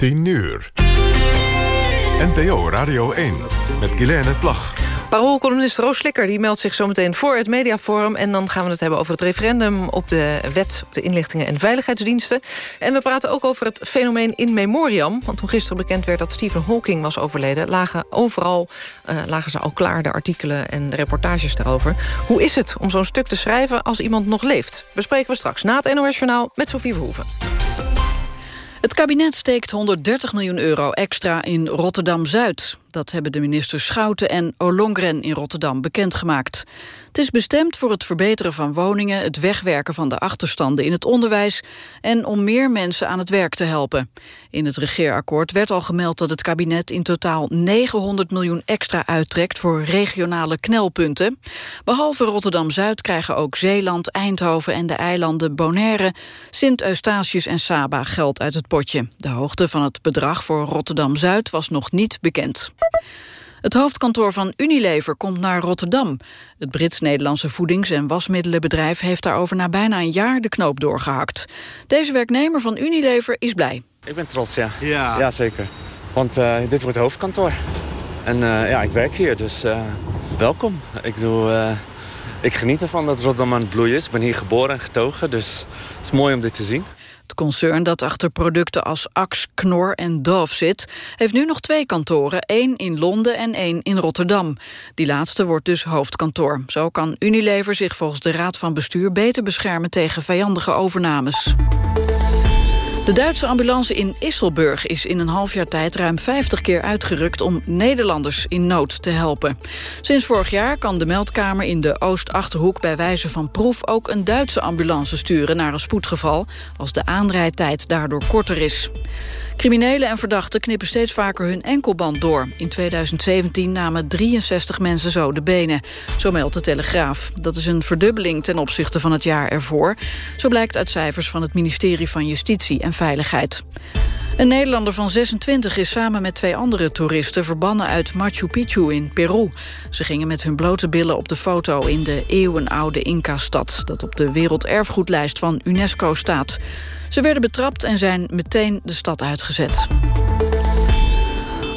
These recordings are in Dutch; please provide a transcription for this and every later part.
10 uur. NPO Radio 1 met Guilaine Plag. Paroolcolumnist Roos Slikker die meldt zich zometeen voor het mediaforum... en dan gaan we het hebben over het referendum op de wet... op de inlichtingen en veiligheidsdiensten. En we praten ook over het fenomeen in memoriam. Want toen gisteren bekend werd dat Stephen Hawking was overleden... lagen overal uh, lagen ze al klaar, de artikelen en de reportages daarover. Hoe is het om zo'n stuk te schrijven als iemand nog leeft? Bespreken we straks na het NOS Journaal met Sofie Verhoeven. Het kabinet steekt 130 miljoen euro extra in Rotterdam-Zuid. Dat hebben de ministers Schouten en Olongren in Rotterdam bekendgemaakt. Het is bestemd voor het verbeteren van woningen... het wegwerken van de achterstanden in het onderwijs... en om meer mensen aan het werk te helpen. In het regeerakkoord werd al gemeld dat het kabinet... in totaal 900 miljoen extra uittrekt voor regionale knelpunten. Behalve Rotterdam-Zuid krijgen ook Zeeland, Eindhoven... en de eilanden Bonaire, Sint-Eustatius en Saba geld uit het potje. De hoogte van het bedrag voor Rotterdam-Zuid was nog niet bekend. Het hoofdkantoor van Unilever komt naar Rotterdam. Het Brits-Nederlandse voedings- en wasmiddelenbedrijf... heeft daarover na bijna een jaar de knoop doorgehakt. Deze werknemer van Unilever is blij. Ik ben trots, ja. Ja, ja zeker. Want uh, dit wordt hoofdkantoor. En uh, ja, ik werk hier, dus uh, welkom. Ik, doe, ik geniet ervan dat Rotterdam aan het bloeien is. Ik ben hier geboren en getogen, dus het is mooi om dit te zien. Het concern dat achter producten als Axe, Knor en Dove zit... heeft nu nog twee kantoren, één in Londen en één in Rotterdam. Die laatste wordt dus hoofdkantoor. Zo kan Unilever zich volgens de Raad van Bestuur... beter beschermen tegen vijandige overnames. De Duitse ambulance in Isselburg is in een half jaar tijd ruim 50 keer uitgerukt om Nederlanders in nood te helpen. Sinds vorig jaar kan de meldkamer in de Oost-Achterhoek bij wijze van proef ook een Duitse ambulance sturen naar een spoedgeval als de aanrijdtijd daardoor korter is. Criminelen en verdachten knippen steeds vaker hun enkelband door. In 2017 namen 63 mensen zo de benen. Zo meldt de Telegraaf. Dat is een verdubbeling ten opzichte van het jaar ervoor. Zo blijkt uit cijfers van het ministerie van Justitie en Veiligheid. Een Nederlander van 26 is samen met twee andere toeristen... verbannen uit Machu Picchu in Peru. Ze gingen met hun blote billen op de foto in de eeuwenoude Inca-stad... dat op de werelderfgoedlijst van UNESCO staat. Ze werden betrapt en zijn meteen de stad uitgezet.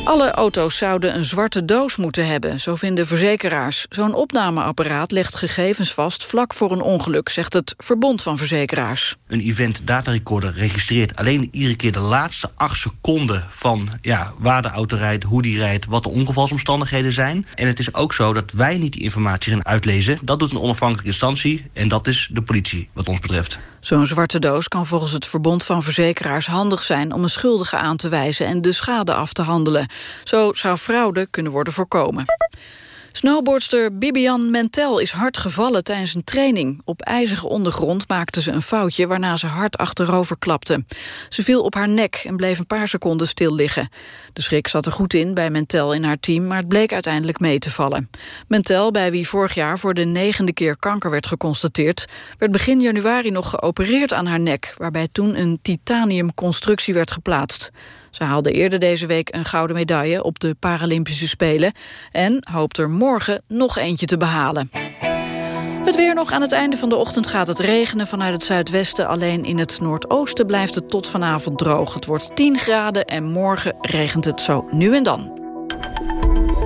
Alle auto's zouden een zwarte doos moeten hebben, zo vinden verzekeraars. Zo'n opnameapparaat legt gegevens vast vlak voor een ongeluk, zegt het Verbond van Verzekeraars. Een event datarecorder registreert alleen iedere keer de laatste acht seconden van ja, waar de auto rijdt, hoe die rijdt, wat de ongevalsomstandigheden zijn. En het is ook zo dat wij niet die informatie gaan uitlezen. Dat doet een onafhankelijke instantie en dat is de politie, wat ons betreft. Zo'n zwarte doos kan volgens het Verbond van Verzekeraars handig zijn om een schuldige aan te wijzen en de schade af te handelen. Zo zou fraude kunnen worden voorkomen. Snowboardster Bibian Mentel is hard gevallen tijdens een training. Op ijzige ondergrond maakte ze een foutje waarna ze hard achterover klapte. Ze viel op haar nek en bleef een paar seconden stil liggen. De schrik zat er goed in bij Mentel in haar team, maar het bleek uiteindelijk mee te vallen. Mentel, bij wie vorig jaar voor de negende keer kanker werd geconstateerd, werd begin januari nog geopereerd aan haar nek, waarbij toen een titaniumconstructie werd geplaatst. Ze haalde eerder deze week een gouden medaille op de Paralympische Spelen... en hoopt er morgen nog eentje te behalen. Het weer nog. Aan het einde van de ochtend gaat het regenen vanuit het zuidwesten. Alleen in het noordoosten blijft het tot vanavond droog. Het wordt 10 graden en morgen regent het zo nu en dan.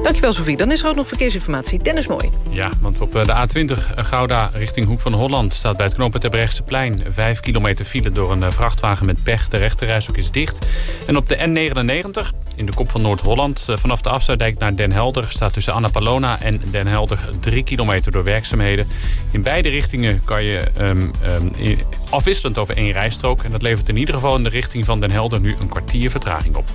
Dankjewel, Sofie. Dan is er ook nog verkeersinformatie. Dennis Mooi. Ja, want op eh, de A20 eh, Gouda richting Hoek van Holland... staat bij het knooppunt plein 5 kilometer file door een eh, vrachtwagen met pech. De rechterrijstok is dicht. En op de N99 in de kop van Noord-Holland... vanaf de afsluitdijk naar Den Helder... staat tussen Annapolona en Den Helder 3 kilometer door werkzaamheden. In beide richtingen kan je um, um, afwisselend over één rijstrook. En dat levert in ieder geval in de richting van Den Helder... nu een kwartier vertraging op.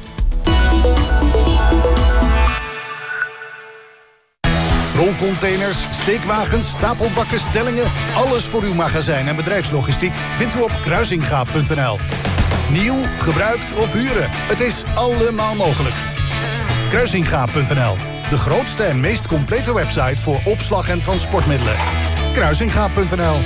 Rolcontainers, steekwagens, stapelbakken, stellingen... alles voor uw magazijn en bedrijfslogistiek vindt u op kruisingaap.nl. Nieuw, gebruikt of huren, het is allemaal mogelijk. Kruisingaap.nl, de grootste en meest complete website... voor opslag en transportmiddelen. Kruisingaap.nl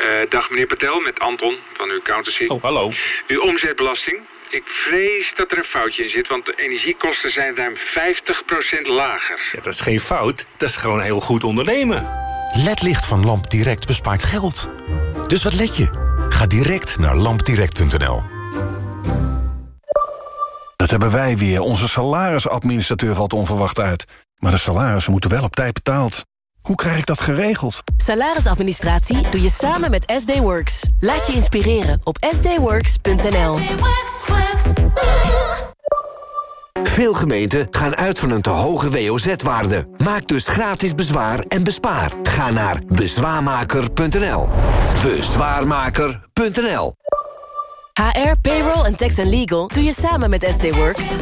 uh, Dag meneer Patel, met Anton van uw accountancy. Oh, hallo. Uw omzetbelasting ik vrees dat er een foutje in zit, want de energiekosten zijn ruim 50% lager. Ja, dat is geen fout, dat is gewoon heel goed ondernemen. LED-licht van Lamp Direct bespaart geld. Dus wat let je? Ga direct naar lampdirect.nl. wat hebben wij weer? Onze salarisadministrateur valt onverwacht uit. Maar de salarissen moeten wel op tijd betaald. Hoe krijg ik dat geregeld? Salarisadministratie doe je samen met SD Works. Laat je inspireren op sdworks.nl. Veel gemeenten gaan uit van een te hoge WOZ-waarde. Maak dus gratis bezwaar en bespaar. Ga naar bezwaarmaker.nl. Bezwaarmaker.nl HR, payroll en tax and legal doe je samen met SD Works.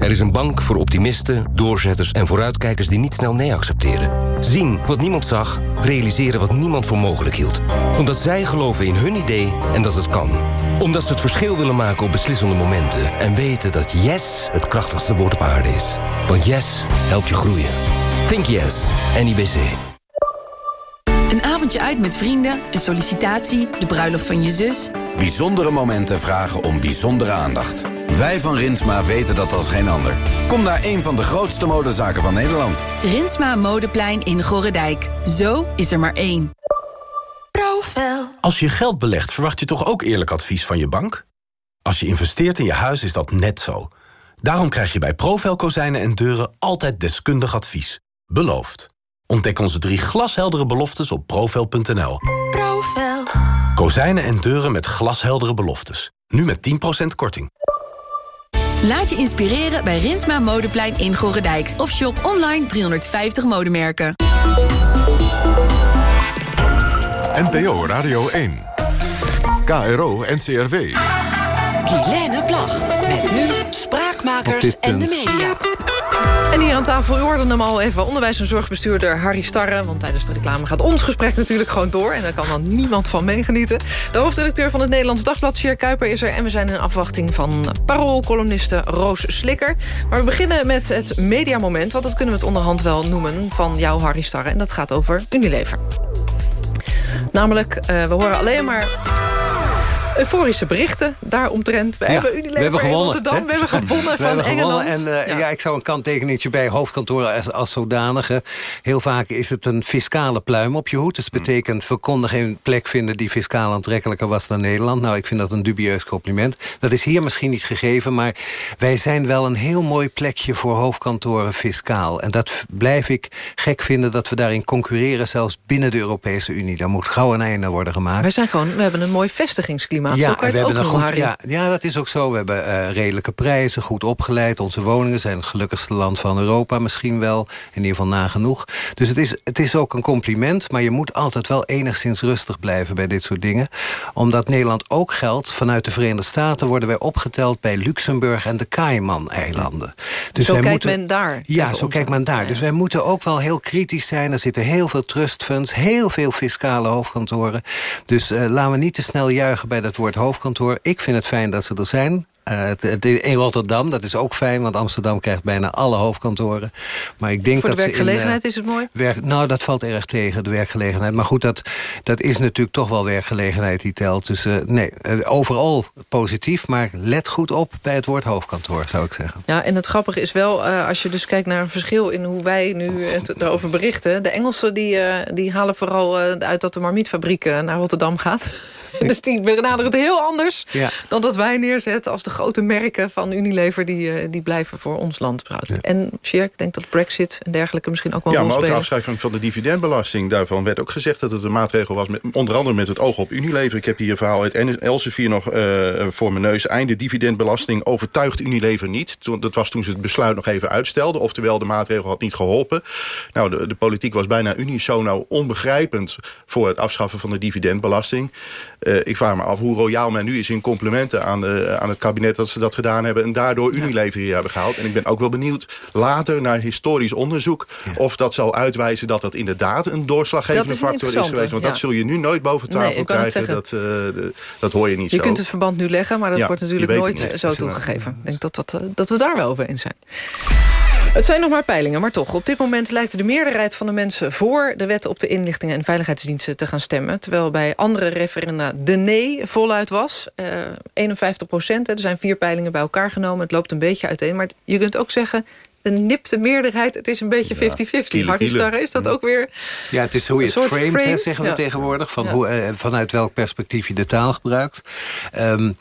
Er is een bank voor optimisten, doorzetters en vooruitkijkers die niet snel nee accepteren. Zien wat niemand zag, realiseren wat niemand voor mogelijk hield. Omdat zij geloven in hun idee en dat het kan. Omdat ze het verschil willen maken op beslissende momenten. En weten dat yes het krachtigste woord op aarde is. Want yes helpt je groeien. Think yes, NIBC. Een avondje uit met vrienden, een sollicitatie, de bruiloft van je zus. Bijzondere momenten vragen om bijzondere aandacht. Wij van Rinsma weten dat als geen ander. Kom naar een van de grootste modezaken van Nederland. Rinsma Modeplein in Gorredijk. Zo is er maar één. Profel. Als je geld belegt, verwacht je toch ook eerlijk advies van je bank? Als je investeert in je huis is dat net zo. Daarom krijg je bij Profel kozijnen en deuren altijd deskundig advies. Beloofd. Ontdek onze drie glasheldere beloftes op profel.nl. Profel. Kozijnen en deuren met glasheldere beloftes. Nu met 10% korting. Laat je inspireren bij Rinsma Modeplein in Gorredijk. Of shop online 350 modemerken. NPO Radio 1. KRO NCRW. Guilaine Plag. Met nu Spraakmakers en de media. En hier aan tafel, u hoorde hem al even, onderwijs- en zorgbestuurder Harry Starre. Want tijdens de reclame gaat ons gesprek natuurlijk gewoon door. En daar kan dan niemand van meegenieten. De hoofdredacteur van het Nederlands Dagblad, Sjer Kuiper, is er. En we zijn in afwachting van paroolcolumniste Roos Slikker. Maar we beginnen met het mediamoment. Want dat kunnen we het onderhand wel noemen van jou, Harry Starre. En dat gaat over Unilever. Namelijk, uh, we horen alleen maar euforische berichten daaromtrent. We ja, hebben Unilever we hebben gewonnen, in Rotterdam. We hebben gewonnen we van hebben Engeland. Gewonnen en uh, ja. ja. ik zou een kanttekeningetje bij hoofdkantoren als, als zodanige. Heel vaak is het een fiscale pluim op je hoed. Dus dat betekent, we konden geen plek vinden die fiscaal aantrekkelijker was dan Nederland. Nou, ik vind dat een dubieus compliment. Dat is hier misschien niet gegeven, maar wij zijn wel een heel mooi plekje voor hoofdkantoren fiscaal. En dat blijf ik gek vinden dat we daarin concurreren, zelfs binnen de Europese Unie. Daar moet gauw een einde worden gemaakt. We, zijn gewoon, we hebben een mooi vestigingsklimaat. Ja, we hebben een goed, ja, ja, dat is ook zo. We hebben uh, redelijke prijzen, goed opgeleid. Onze woningen zijn het gelukkigste land van Europa misschien wel. In ieder geval nagenoeg. Dus het is, het is ook een compliment. Maar je moet altijd wel enigszins rustig blijven bij dit soort dingen. Omdat Nederland ook geldt. Vanuit de Verenigde Staten worden wij opgeteld bij Luxemburg en de Cayman-eilanden. Dus zo wij kijkt moeten, men daar. Ja, zo kijkt men daar. Dus wij moeten ook wel heel kritisch zijn. Er zitten heel veel trustfunds, heel veel fiscale hoofdkantoren. Dus uh, laten we niet te snel juichen bij dat woord hoofdkantoor. Ik vind het fijn dat ze er zijn. Uh, het, het, in Rotterdam, dat is ook fijn, want Amsterdam krijgt bijna alle hoofdkantoren. Maar ik denk Voor de dat werkgelegenheid ze in, uh, is het mooi? Werk, nou, dat valt erg tegen, de werkgelegenheid. Maar goed, dat, dat is natuurlijk toch wel werkgelegenheid die telt. Dus uh, nee, overal positief, maar let goed op bij het woord hoofdkantoor, zou ik zeggen. Ja, en het grappige is wel, als je dus kijkt naar een verschil... in hoe wij nu het erover berichten. De Engelsen die, die halen vooral uit dat de marmietfabriek naar Rotterdam gaat. dus die benaderen het heel anders ja. dan dat wij neerzetten... als de grote merken van Unilever die, die blijven voor ons land ja. En Sjerk, ik denk dat Brexit en dergelijke misschien ook wel Ja, maar ook de spelen. afschuiving van de dividendbelasting. Daarvan werd ook gezegd dat het een maatregel was... Met, onder andere met het oog op Unilever. Ik heb hier een verhaal uit Elsevier nog uh, voor mijn neus. Einde dividendbelasting overtuigt Unilever niet. Toen, dat was toen ze het besluit nog even uitstelden. Oftewel, de maatregel had niet geholpen. Nou, de, de politiek was bijna unisono onbegrijpend... voor het afschaffen van de dividendbelasting. Uh, ik vraag me af hoe royaal men nu is in complimenten aan, de, aan het kabinet... dat ze dat gedaan hebben en daardoor Unilever hier hebben gehaald. En ik ben ook wel benieuwd later naar historisch onderzoek... Of dat zal uitwijzen dat dat inderdaad een doorslaggevende factor is geweest. Want dat zul je nu nooit boven tafel nee, krijgen. Dat, de, dat hoor je niet je zo. kunt het verband nu leggen, maar dat wordt natuurlijk nooit zo toegegeven. Ik denk dat, dat, dat we daar wel over eens zijn. Het zijn nog maar peilingen, maar toch. Op dit moment lijkt de meerderheid van de mensen... voor de wet op de inlichtingen en veiligheidsdiensten te gaan stemmen. Terwijl bij andere referenda de nee voluit was. Uh, 51 procent, er zijn vier peilingen bij elkaar genomen. Het loopt een beetje uiteen. Maar je kunt ook zeggen, een nipte meerderheid. Het is een beetje 50-50. Ja, Harry Starre, is dat ook weer... Ja, het is hoe je het framed, zeggen we tegenwoordig. Van hoe, uh, vanuit welk perspectief je de taal gebruikt. Um,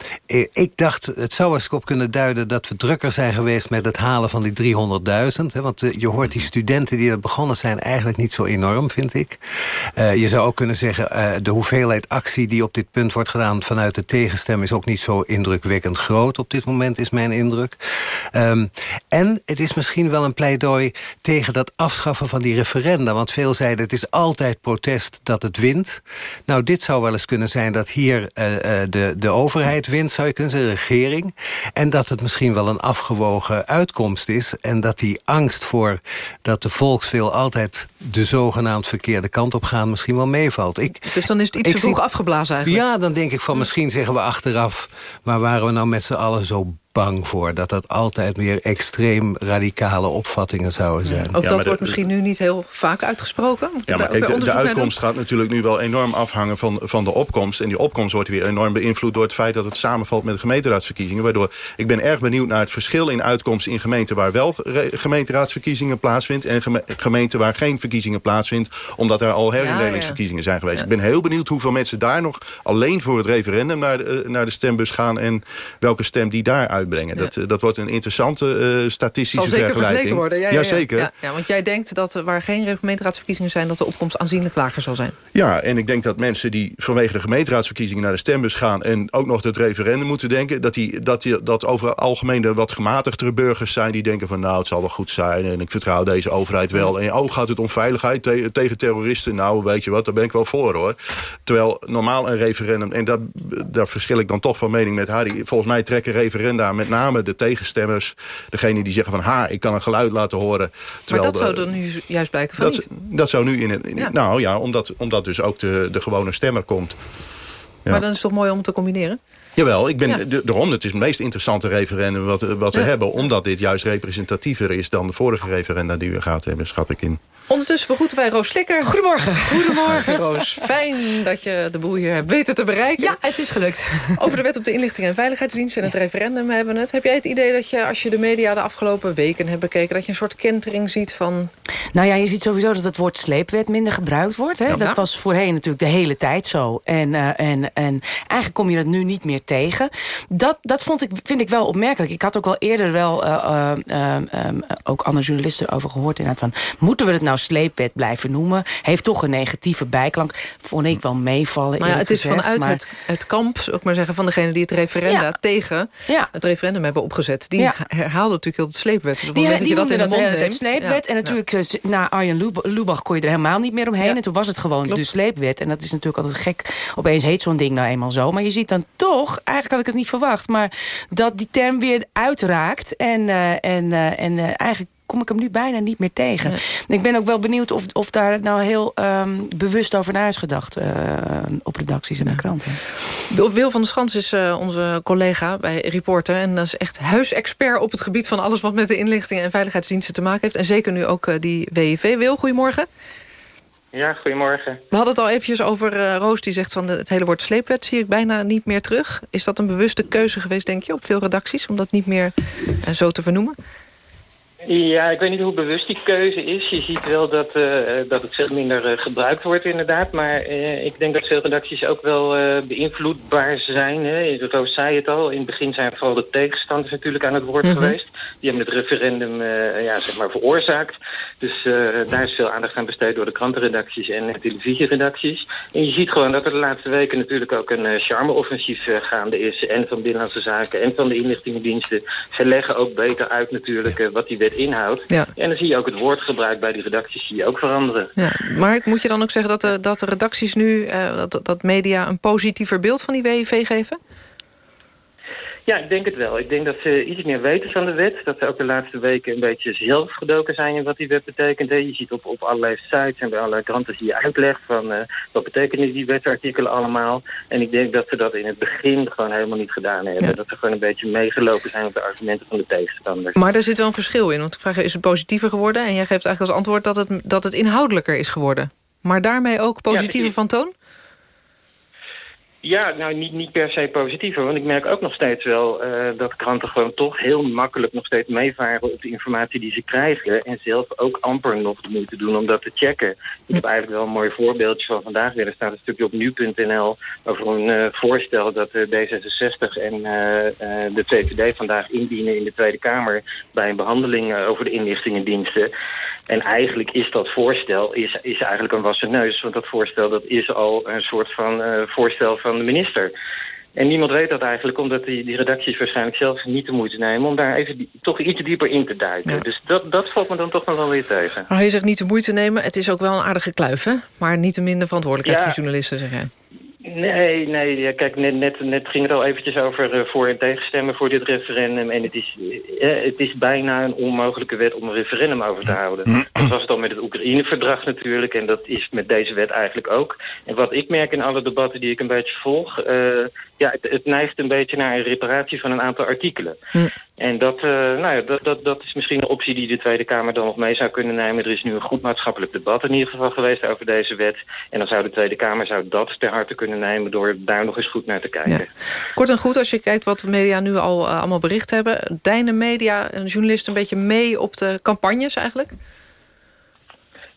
ik dacht, het zou eens op kunnen duiden... dat we drukker zijn geweest met het halen van die 300.000. Want uh, je hoort die studenten die er begonnen zijn... eigenlijk niet zo enorm, vind ik. Uh, je zou ook kunnen zeggen... de hoeveelheid actie die op dit punt wordt gedaan... vanuit de tegenstem is ook niet zo indrukwekkend groot op dit moment, is mijn indruk. Um, en het is misschien wel een pleidooi tegen dat afschaffen van die referenda. Want veel zeiden het is altijd protest dat het wint. Nou, dit zou wel eens kunnen zijn dat hier uh, de, de overheid wint, zou je kunnen zeggen, de regering. En dat het misschien wel een afgewogen uitkomst is. En dat die angst voor dat de volkswil altijd de zogenaamd verkeerde kant op gaan misschien wel meevalt. Ik, dus dan is het iets te vroeg afgeblazen eigenlijk? Ja, dan denk ik van misschien zeggen we achteraf... waar waren we nou met z'n allen zo bang voor. Dat dat altijd meer extreem radicale opvattingen zouden zijn. Ook dat wordt misschien nu niet heel vaak uitgesproken? ja, maar de, uitkomst gaat natuurlijk nu wel enorm afhangen van, van de opkomst. En die opkomst wordt weer enorm beïnvloed door het feit dat het samenvalt met de gemeenteraadsverkiezingen. Waardoor ik ben erg benieuwd naar het verschil in uitkomst in gemeenten waar wel gemeenteraadsverkiezingen plaatsvindt. En gemeenten waar geen verkiezingen plaatsvindt. Omdat er al herindelingsverkiezingen zijn geweest. Ik ben heel benieuwd hoeveel mensen daar nog alleen voor het referendum naar de, naar de stembus gaan. En welke stem die daar uit uitbrengen. Dat, eh, dat wordt een interessante uh, statistische Zal vergelijking. worden. Ja, ja, zeker. Ja, want jij denkt dat waar geen gemeenteraadsverkiezingen zijn... dat de opkomst aanzienlijk lager zal zijn. Ja, en ik denk dat mensen die vanwege de gemeenteraadsverkiezingen... naar de stembus gaan en ook nog het referendum moeten denken... dat, die, dat, die, dat over het algemeen de wat gematigdere burgers zijn... die denken van nou, het zal wel goed zijn... en ik vertrouw deze overheid wel. En oh, gaat het om veiligheid tegen terroristen? Nou, weet je wat, daar ben ik wel voor, hoor. Terwijl normaal een referendum... en dat, daar verschil ik dan toch van mening met Harry... volgens mij trekken referenda met name de tegenstemmers. Degene die zeggen van ha, ik kan een geluid laten horen. Maar dat zou dan nu juist blijken van dat, niet? Dat zou nu in het... Nou ja, omdat, omdat dus ook de, de gewone stemmer komt. Ja. Maar dan is het toch mooi om te combineren? Jawel, ik ben, de, de het is het meest interessante referendum wat, wat we hebben. Omdat dit juist representatiever is dan de vorige referenda die we gehad hebben, schat ik in. Ondertussen begroeten wij Roos Slikker. Goedemorgen. Goedemorgen, Roos. Fijn dat je de boel hier hebt weten te bereiken. Ja, het is gelukt. Over de wet op de inlichting en veiligheidsdienst en het referendum hebben we het. Heb jij het idee dat je, als je de media de afgelopen weken hebt bekeken... dat je een soort kentering ziet van... Nou ja, je ziet sowieso dat het woord sleepwet minder gebruikt wordt. Hè? Dat was voorheen natuurlijk de hele tijd zo. En, uh, en, en eigenlijk kom je dat nu niet meer tegen. Dat, dat vond ik, vind ik wel opmerkelijk. Ik had ook al eerder wel uh, uh, ook andere journalisten over gehoord. Inderdaad, van, moeten we het nou sleepwet blijven noemen. Heeft toch een negatieve bijklank. Vond ik wel meevallen. Maar ja, het is vanuit het, het kamp, ook maar zeggen, van degene die het referenda tegen het referendum hebben opgezet. Die ja. herhaalde natuurlijk heel de sleepwet. Op het die, moment dat je dat in de mond neemt. sleepwet. En natuurlijk, eh, na Arjen Lubach kon je er helemaal niet meer omheen. En toen was het gewoon de sleepwet. En dat is natuurlijk altijd gek. Opeens heet zo'n ding nou eenmaal zo. Maar je ziet dan toch, eigenlijk had ik het niet verwacht... maar dat die term weer uitraakt. En, uh, en, uh, en eigenlijk kom ik hem nu bijna niet meer tegen. Ik ben ook wel benieuwd of, of daar nou heel um, bewust over na is gedacht... Uh, op redacties en ja. kranten. Wil van der Schans is uh, onze collega bij Reporter... en dat is echt huisexpert op het gebied van alles... wat met de inlichting en veiligheidsdiensten te maken heeft. En zeker nu ook uh, die WIV. Wil, goedemorgen. Ja, goedemorgen. We hadden het al eventjes over uh, Roos die zegt van het hele woord sleepwet zie ik bijna niet meer terug. Is dat een bewuste keuze geweest, denk je, op veel redacties om dat niet meer uh, zo te vernoemen? Ja, ik weet niet hoe bewust die keuze is. Je ziet wel dat, uh, dat het veel minder uh, gebruikt wordt inderdaad. Maar uh, ik denk dat veel redacties ook wel beïnvloedbaar zijn. Hè. Roos zei het al. In het begin zijn vooral de tegenstanders natuurlijk aan het woord mm -hmm. geweest. Die hebben het referendum ja, zeg maar veroorzaakt. Dus daar is veel aandacht aan besteed door de krantenredacties en televisieredacties. En je ziet gewoon dat er de laatste weken natuurlijk ook een charme-offensief gaande is. En van Binnenlandse Zaken en van de inlichtingendiensten. Ze leggen ook beter uit natuurlijk wat die wet inhoud. Ja. En dan zie je ook het woordgebruik bij die redacties zie je ook veranderen. Ja. Maar moet je dan ook zeggen dat de, dat de redacties nu, dat, dat media een positiever beeld van die WIV geven? Ja, ik denk het wel. Ik denk dat ze iets meer weten van de wet. Dat ze ook de laatste weken een beetje zelf gedoken zijn in wat die wet betekent. Je ziet op, op allerlei sites en bij allerlei kranten zie je uitleg van uh, wat betekenen die wetsartikelen allemaal. En ik denk dat ze dat in het begin gewoon helemaal niet gedaan hebben. Ja. Dat ze gewoon een beetje meegelopen zijn op de argumenten van de tegenstanders. Maar er zit wel een verschil in. Want ik vraag je, is het positiever geworden? En jij geeft eigenlijk als antwoord dat het, dat het inhoudelijker is geworden. Maar daarmee ook positiever ja, van toon? Ja, nou niet, niet per se positiever. Want ik merk ook nog steeds wel uh, dat kranten gewoon toch heel makkelijk nog steeds meevaren op de informatie die ze krijgen. En zelf ook amper nog de moeite doen om dat te checken. Ik heb eigenlijk wel een mooi voorbeeldje van vandaag weer. Er staat een stukje op nu.nl over een uh, voorstel dat de D66 en de VVD vandaag indienen in de Tweede Kamer bij een behandeling over de inlichtingendiensten. En eigenlijk is dat voorstel is, is eigenlijk een wassen neus. Want dat voorstel dat is al een soort van uh, voorstel van de minister. En niemand weet dat eigenlijk, omdat die, die redacties waarschijnlijk zelf niet de moeite nemen... om daar even die, toch iets dieper in te duiken. Ja. Dus dat, dat valt me dan toch nog wel weer tegen. Maar je zegt niet de moeite nemen, het is ook wel een aardige kluif, hè? Maar niet te minder verantwoordelijkheid ja. voor journalisten, zeg jij. Nee, nee. Kijk, net, net, net ging het al eventjes over uh, voor- en tegenstemmen voor dit referendum. En het is, uh, het is bijna een onmogelijke wet om een referendum over te houden. Dat was het al met het Oekraïne-verdrag natuurlijk. En dat is met deze wet eigenlijk ook. En wat ik merk in alle debatten die ik een beetje volg... Ja, het, het, neigt een beetje naar een reparatie van een aantal artikelen. En dat, nou ja, dat, dat, dat is misschien een optie die de Tweede Kamer dan nog mee zou kunnen nemen. Er is nu een goed maatschappelijk debat in ieder geval geweest over deze wet. En dan zou de Tweede Kamer zou dat ter harte kunnen nemen... door daar nog eens goed naar te kijken. Kort en goed, als je kijkt wat de media nu al uh, allemaal bericht hebben... deinen media en journalisten een beetje mee op de campagnes eigenlijk?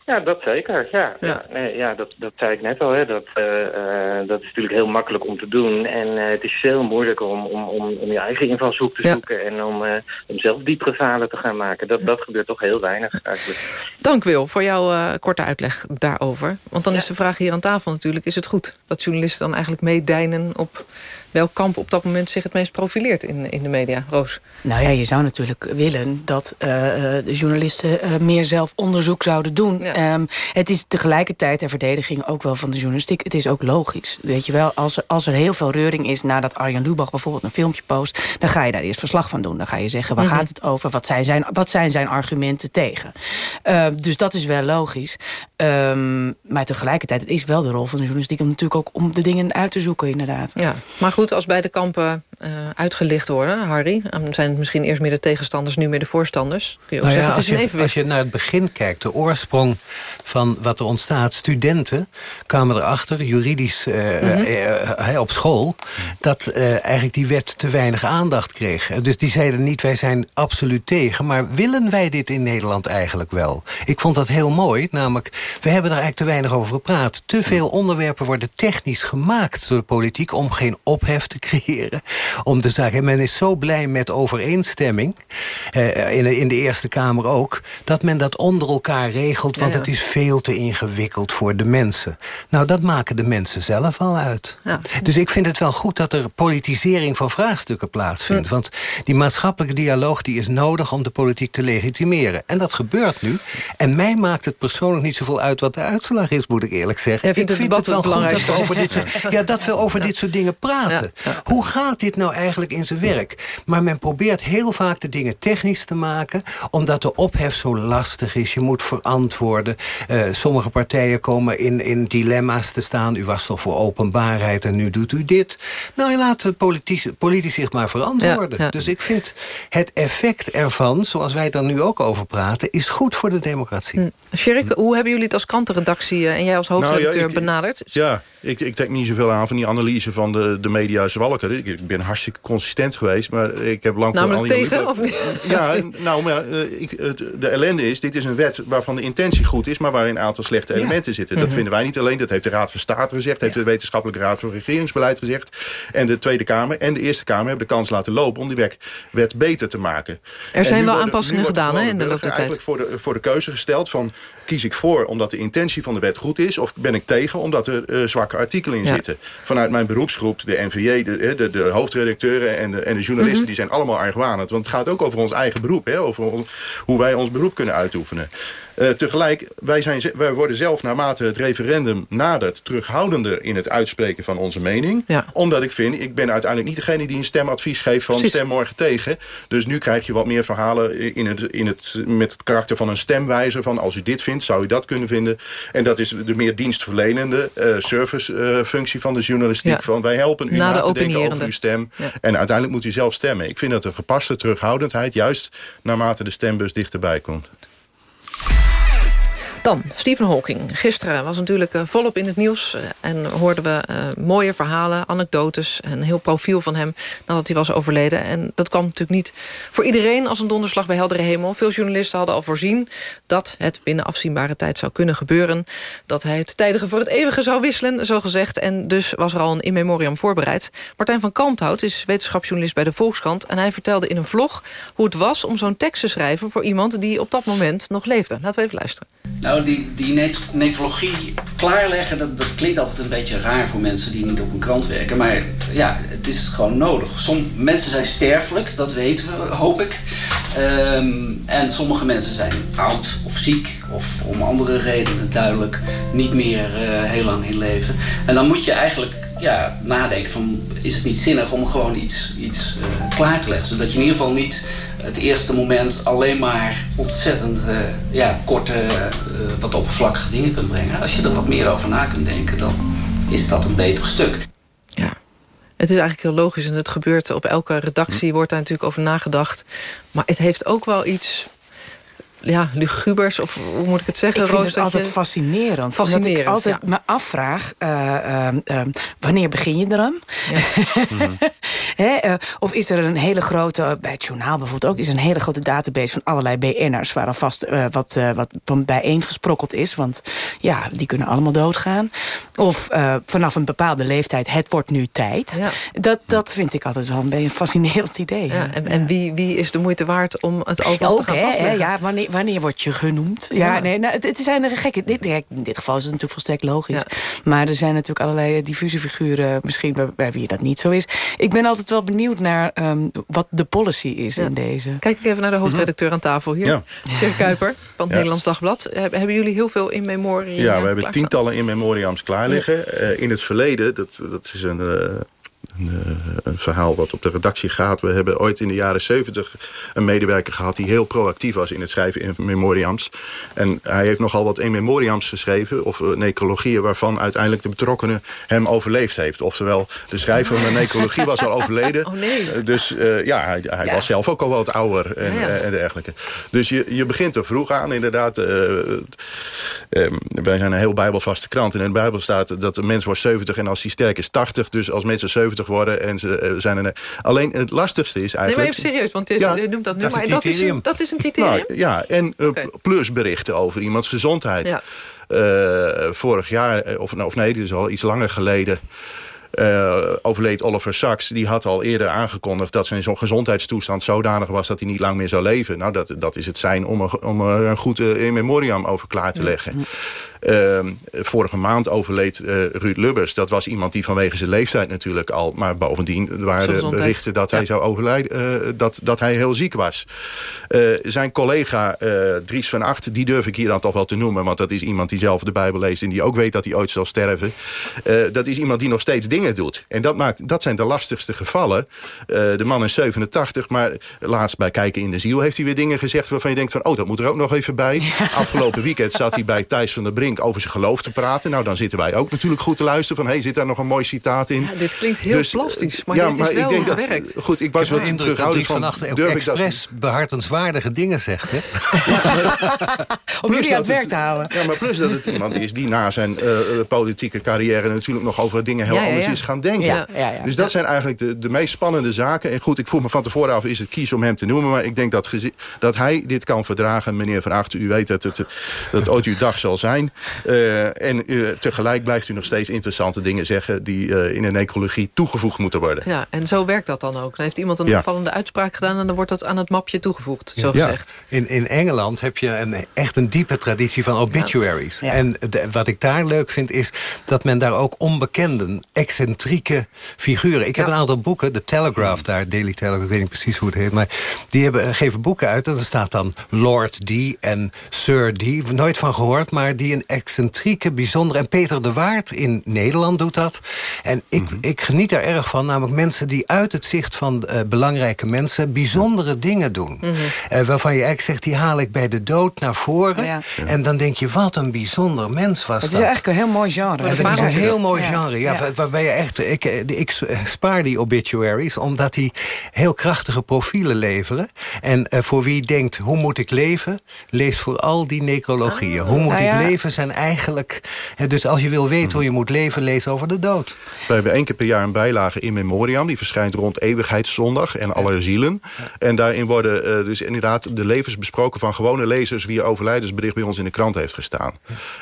Ja, dat zeker. Ja, ja. ja, nee, ja dat, dat zei ik net al. Hè. Dat, uh, uh, dat is natuurlijk heel makkelijk om te doen. En uh, het is veel moeilijker om, om, om, om je eigen invalshoek te ja. zoeken... en om, om zelf diepere verhalen te gaan maken. Dat, dat gebeurt toch heel weinig eigenlijk. Dank Wil voor jouw korte uitleg daarover. Want dan is de vraag hier aan tafel natuurlijk... is het goed dat journalisten dan eigenlijk meedijnen op welk kamp op dat moment zich het meest profileert in, in de media, Roos? Nou ja, je zou natuurlijk willen dat uh, de journalisten uh, meer zelf onderzoek zouden doen. Ja. Um, het is tegelijkertijd ter verdediging ook wel van de journalistiek. Het is ook logisch, weet je wel. Als er, als er heel veel reuring is nadat Arjen Lubach bijvoorbeeld een filmpje post... dan ga je daar eerst verslag van doen. Dan ga je zeggen, waar mm -hmm. gaat het over? Wat zijn zijn, wat zijn zijn argumenten tegen? Uh, dus dat is wel logisch. Um, maar tegelijkertijd, het is wel de rol van de journalistiek... om natuurlijk ook om de dingen uit te zoeken, inderdaad. Ja, maar goed, als beide kampen uh, uitgelicht worden, Harry... dan zijn het misschien eerst meer de tegenstanders, nu meer de voorstanders. Kun je ook nou zeggen, ja, het is een evenwicht. Als je naar het begin kijkt, de oorsprong van wat er ontstaat... studenten kwamen erachter, juridisch uh, mm -hmm. uh, op school... dat eigenlijk die wet te weinig aandacht kreeg. Dus die zeiden niet, wij zijn absoluut tegen... maar willen wij dit in Nederland eigenlijk wel? Ik vond dat heel mooi, namelijk... we hebben daar eigenlijk te weinig over gepraat. Te veel onderwerpen worden technisch gemaakt door de politiek... om geen ophef te creëren. Om te zeggen, men is zo blij met overeenstemming... Uh, in, de, in de Eerste Kamer ook... dat men dat onder elkaar regelt... want ja, ja. het is veel te ingewikkeld voor de mensen. Nou, dat maken de mensen zelf al uit. Ja. Dus ik vind het wel goed dat er politisering van vraagstukken plaatsvindt. Want die maatschappelijke dialoog die is nodig... om de politiek te legitimeren. En dat gebeurt nu. En mij maakt het persoonlijk niet zoveel uit... wat de uitslag is, moet ik eerlijk zeggen. ik vind het, het wel goed dat we over dit soort, ja, dat we over dit soort dingen praten. Ja. Hoe gaat dit nou eigenlijk in zijn werk? Maar men probeert heel vaak de dingen technisch te maken... omdat de ophef zo lastig is. Je moet verantwoorden. Uh, sommige partijen komen in, in dilemma's te staan. U was toch voor openbaarheid en nu doet u dit. Nou, laat de politici, politici zich maar verantwoorden. Ja, ja. Dus ik vind het effect ervan, zoals wij het er nu ook over praten... is goed voor de democratie. Hm. Hoe hebben jullie het als krantenredactie... en jij als hoofdredacteur nou, ja, ik, benaderd? Ja, ik, ik denk niet zoveel aan van die analyse van de, de media zwalken. Ik, ik ben hartstikke consistent geweest, maar ik heb lang Namelijk voor... tegen, of niet? Ja, nou, maar uh, ik, de ellende is, dit is een wet waarvan de intentie goed is... maar waarin een aantal slechte elementen ja. zitten. Dat mm -hmm. vinden wij niet alleen, dat heeft de Raad van State gezegd... heeft ja. de Wetenschappelijke Raad voor Regeringsbeleid gezegd... en de Tweede Kamer en de Eerste Kamer hebben de kans laten lopen... om die wet, wet beter te maken. Er zijn wel aanpassingen gedaan hè, in de loop der tijd. eigenlijk voor de, voor de keuze gesteld van... kies ik voor omdat de intentie van de wet goed is... of ben ik tegen omdat er uh, zwakke artikelen in ja. zitten. Vanuit mijn beroepsgroep, de NVJ, de, de, de hoofdredacteuren en de, en de journalisten... Mm -hmm. die zijn allemaal argwanend. Want het gaat ook over ons eigen beroep. Hè, over on, hoe wij ons beroep kunnen uitoefenen. Uh, tegelijk, wij, zijn, wij worden zelf naarmate het referendum nadert... terughoudender in het uitspreken van onze mening. Ja. Omdat ik vind, ik ben uiteindelijk niet degene die een stemadvies geeft... van Precies. stem morgen tegen. Dus nu krijg je wat meer verhalen in het, in het, met het karakter van een stemwijzer... van als u dit vindt, zou u dat kunnen vinden. En dat is de meer dienstverlenende uh, servicefunctie uh, van de journalistiek. Ja. Van wij helpen u na, na te denken over uw stem. Ja. En uiteindelijk moet u zelf stemmen. Ik vind dat een gepaste terughoudendheid... juist naarmate de stembus dichterbij komt. Dan, Stephen Hawking. Gisteren was natuurlijk uh, volop in het nieuws... Uh, en hoorden we uh, mooie verhalen, anekdotes... en een heel profiel van hem nadat hij was overleden. En dat kwam natuurlijk niet voor iedereen als een donderslag bij heldere hemel. Veel journalisten hadden al voorzien dat het binnen afzienbare tijd zou kunnen gebeuren. Dat hij het tijdige voor het eeuwige zou wisselen, zo gezegd. En dus was er al een in memoriam voorbereid. Martijn van Kalmthout is wetenschapsjournalist bij de Volkskrant... en hij vertelde in een vlog hoe het was om zo'n tekst te schrijven... voor iemand die op dat moment nog leefde. Laten we even luisteren. Nou, die, die nefrologie klaarleggen, dat, dat klinkt altijd een beetje raar voor mensen die niet op een krant werken. Maar ja, het is gewoon nodig. Sommige mensen zijn sterfelijk, dat weten we, hoop ik. Um, en sommige mensen zijn oud of ziek of om andere redenen duidelijk niet meer uh, heel lang in leven. En dan moet je eigenlijk ja, nadenken van, is het niet zinnig om gewoon iets, iets uh, klaar te leggen. Zodat je in ieder geval niet het eerste moment alleen maar ontzettend uh, ja, korte, uh, wat oppervlakkige dingen kunt brengen. Als je er wat meer over na kunt denken, dan is dat een beter stuk. Ja. Het is eigenlijk heel logisch en het gebeurt op elke redactie, wordt daar natuurlijk over nagedacht. Maar het heeft ook wel iets ja, lugubers, of hoe moet ik het zeggen? Ik vind Roos, het altijd je... fascinerend. Fascinerend, ik altijd ja. me afvraag, uh, uh, uh, wanneer begin je eraan? Ja. He, of is er een hele grote, bij het journaal bijvoorbeeld ook... is er een hele grote database van allerlei BN'ers... waar alvast wat, wat van bijeengesprokkeld is. Want ja, die kunnen allemaal doodgaan. Of vanaf een bepaalde leeftijd, het wordt nu tijd. Ja. Dat, dat vind ik altijd wel een een fascinerend idee. Ja, en, en wie, wie is de moeite waard om het alvast te gaan vastleggen? Ja, wanneer, wanneer word je genoemd? Ja, Ja. nee, nou, het, het zijn er gekke. Dit, in dit geval is het natuurlijk volstrekt logisch. Maar er zijn natuurlijk allerlei diffuse figuren, misschien bij, bij wie dat niet zo is. Ik ben altijd wel benieuwd naar um, wat de policy is in deze. Kijk ik even naar de hoofdredacteur aan tafel hier. Ja. Kuiper van het Ja. Nederlands Dagblad. Hebben, hebben jullie heel veel in memorie? Ja, we eh, hebben klaarstaan? tientallen in memoriams klaar liggen. Eh, in het verleden, dat, dat is een, eh, een, eh, een verhaal wat op de redactie gaat. We hebben ooit in de jaren 70 een medewerker gehad... die heel proactief was in het schrijven in memoriams. En hij heeft nogal wat in memoriams geschreven... of eh, necrologieën waarvan uiteindelijk de betrokkenen hem overleefd heeft. Oftewel, de schrijver van de necrologie was al overleden. Oh nee. Eh, Dus ja, hij, hij Ja. was zelf ook al wat ouder en, Ja, ja. en dergelijke. Dus je, je begint er vroeg aan, inderdaad. eh, eh, wij zijn een heel bijbelvaste krant. En in de Bijbel staat dat een mens wordt 70 en als hij sterk is 80. Dus als mensen 70 worden en ze eh, zijn er... Alleen het lastigste is Nee, maar eigenlijk... even serieus, want het is, Ja, noemt dat nu. dat maar een dat is, een, dat is een criterium? Nou, ja, en eh, plus berichten over iemands gezondheid. Ja. Eh, vorig jaar, of, of nee, dit is al iets langer geleden... overleed Oliver Sacks. Die had al eerder aangekondigd dat zijn zo'n gezondheidstoestand zodanig was dat hij niet lang meer zou leven. Nou, dat, dat is het zijn om er, om er een goed in memoriam over klaar te leggen. Vorige maand overleed eh, Ruud Lubbers. Dat was iemand die vanwege zijn leeftijd natuurlijk al... maar bovendien waren er berichten dat hij Ja. zou overlijden... eh, dat, dat hij heel ziek was. Eh, zijn collega Dries van Acht, die durf ik hier dan toch wel te noemen... want dat is iemand die zelf de Bijbel leest... en die ook weet dat hij ooit zal sterven. Dat is iemand die nog steeds dingen doet. En dat, maakt, dat zijn de lastigste gevallen. De man is 87, maar laatst bij Kijken in de Ziel... heeft hij weer dingen gezegd waarvan je denkt van... oh, dat moet er ook nog even bij. Afgelopen weekend zat hij bij Thijs van der Brink over zijn geloof te praten. Nou, dan zitten wij ook natuurlijk goed te luisteren van... hey, zit daar nog een mooi citaat in? Ja, dit klinkt heel Dus, plastisch, maar ja, dit maar is wel ik denk hoe het dat, werkt. Goed, ik was wat terughoudend van... vannacht durf ik dat expres behartenswaardige dingen zegt, hè? Om jullie aan het werk te houden. Ja, maar plus dat het iemand is die na zijn eh, politieke carrière... natuurlijk nog over dingen heel anders ja. is gaan denken. Ja, ja, ja. Dus dat zijn eigenlijk de, de meest spannende zaken. En goed, ik vroeg me van tevoren af, is het kies om hem te noemen? Maar ik denk dat, dat hij dit kan verdragen. Meneer Van Acht, u weet dat het, dat het ooit uw dag zal zijn. Eh, en eh, tegelijk blijft u nog steeds interessante dingen zeggen... die eh, in de necrologie toegevoegd moeten worden. Ja, en zo werkt dat dan ook. Dan heeft iemand een Ja. opvallende uitspraak gedaan... en dan wordt dat aan het mapje toegevoegd, zo Ja. gezegd. In, in Engeland heb je een, echt een diepe traditie van obituaries. Ja. En de- wat ik daar leuk vind is dat men daar ook onbekenden, excentrieke figuren... Ik heb een aantal boeken, de Telegraph daar, Daily Telegraph, ik weet niet precies hoe het heet... maar die hebben, geven boeken uit en er staat dan Lord D en Sir D. Nooit van gehoord, maar die een excentrieke, bijzondere... en Peter de Waard in Nederland doet dat. En ik, Mhm. ik geniet er erg van, namelijk mensen die uit het zicht van eh, belangrijke mensen... bijzondere dingen doen. Mhm. Eh, waarvan je eigenlijk zegt, die haal ik bij de dood naar voren. Ja. En dan denk je, wat een bijzonder mens was Het is dat. eigenlijk een heel mooi genre. Het is een heel mooi Ja. genre, ja, Ja. waarbij je echt... Ik, eh, ik spaar die obituaries, omdat die heel krachtige profielen leveren. En eh, voor wie denkt, hoe moet ik leven? Lees vooral die necrologieën. hoe moet Nou ik leven zijn eigenlijk... eh, dus als je wil weten hoe je moet leven, lees over de dood. We hebben één keer per jaar een bijlage in memoriam. Die verschijnt rond Eeuwigheidszondag en Alle Zielen. En daarin worden eh, dus inderdaad de levens besproken van gewone lezers... wie een overlijdensbericht bij ons in de krant heeft gestaan.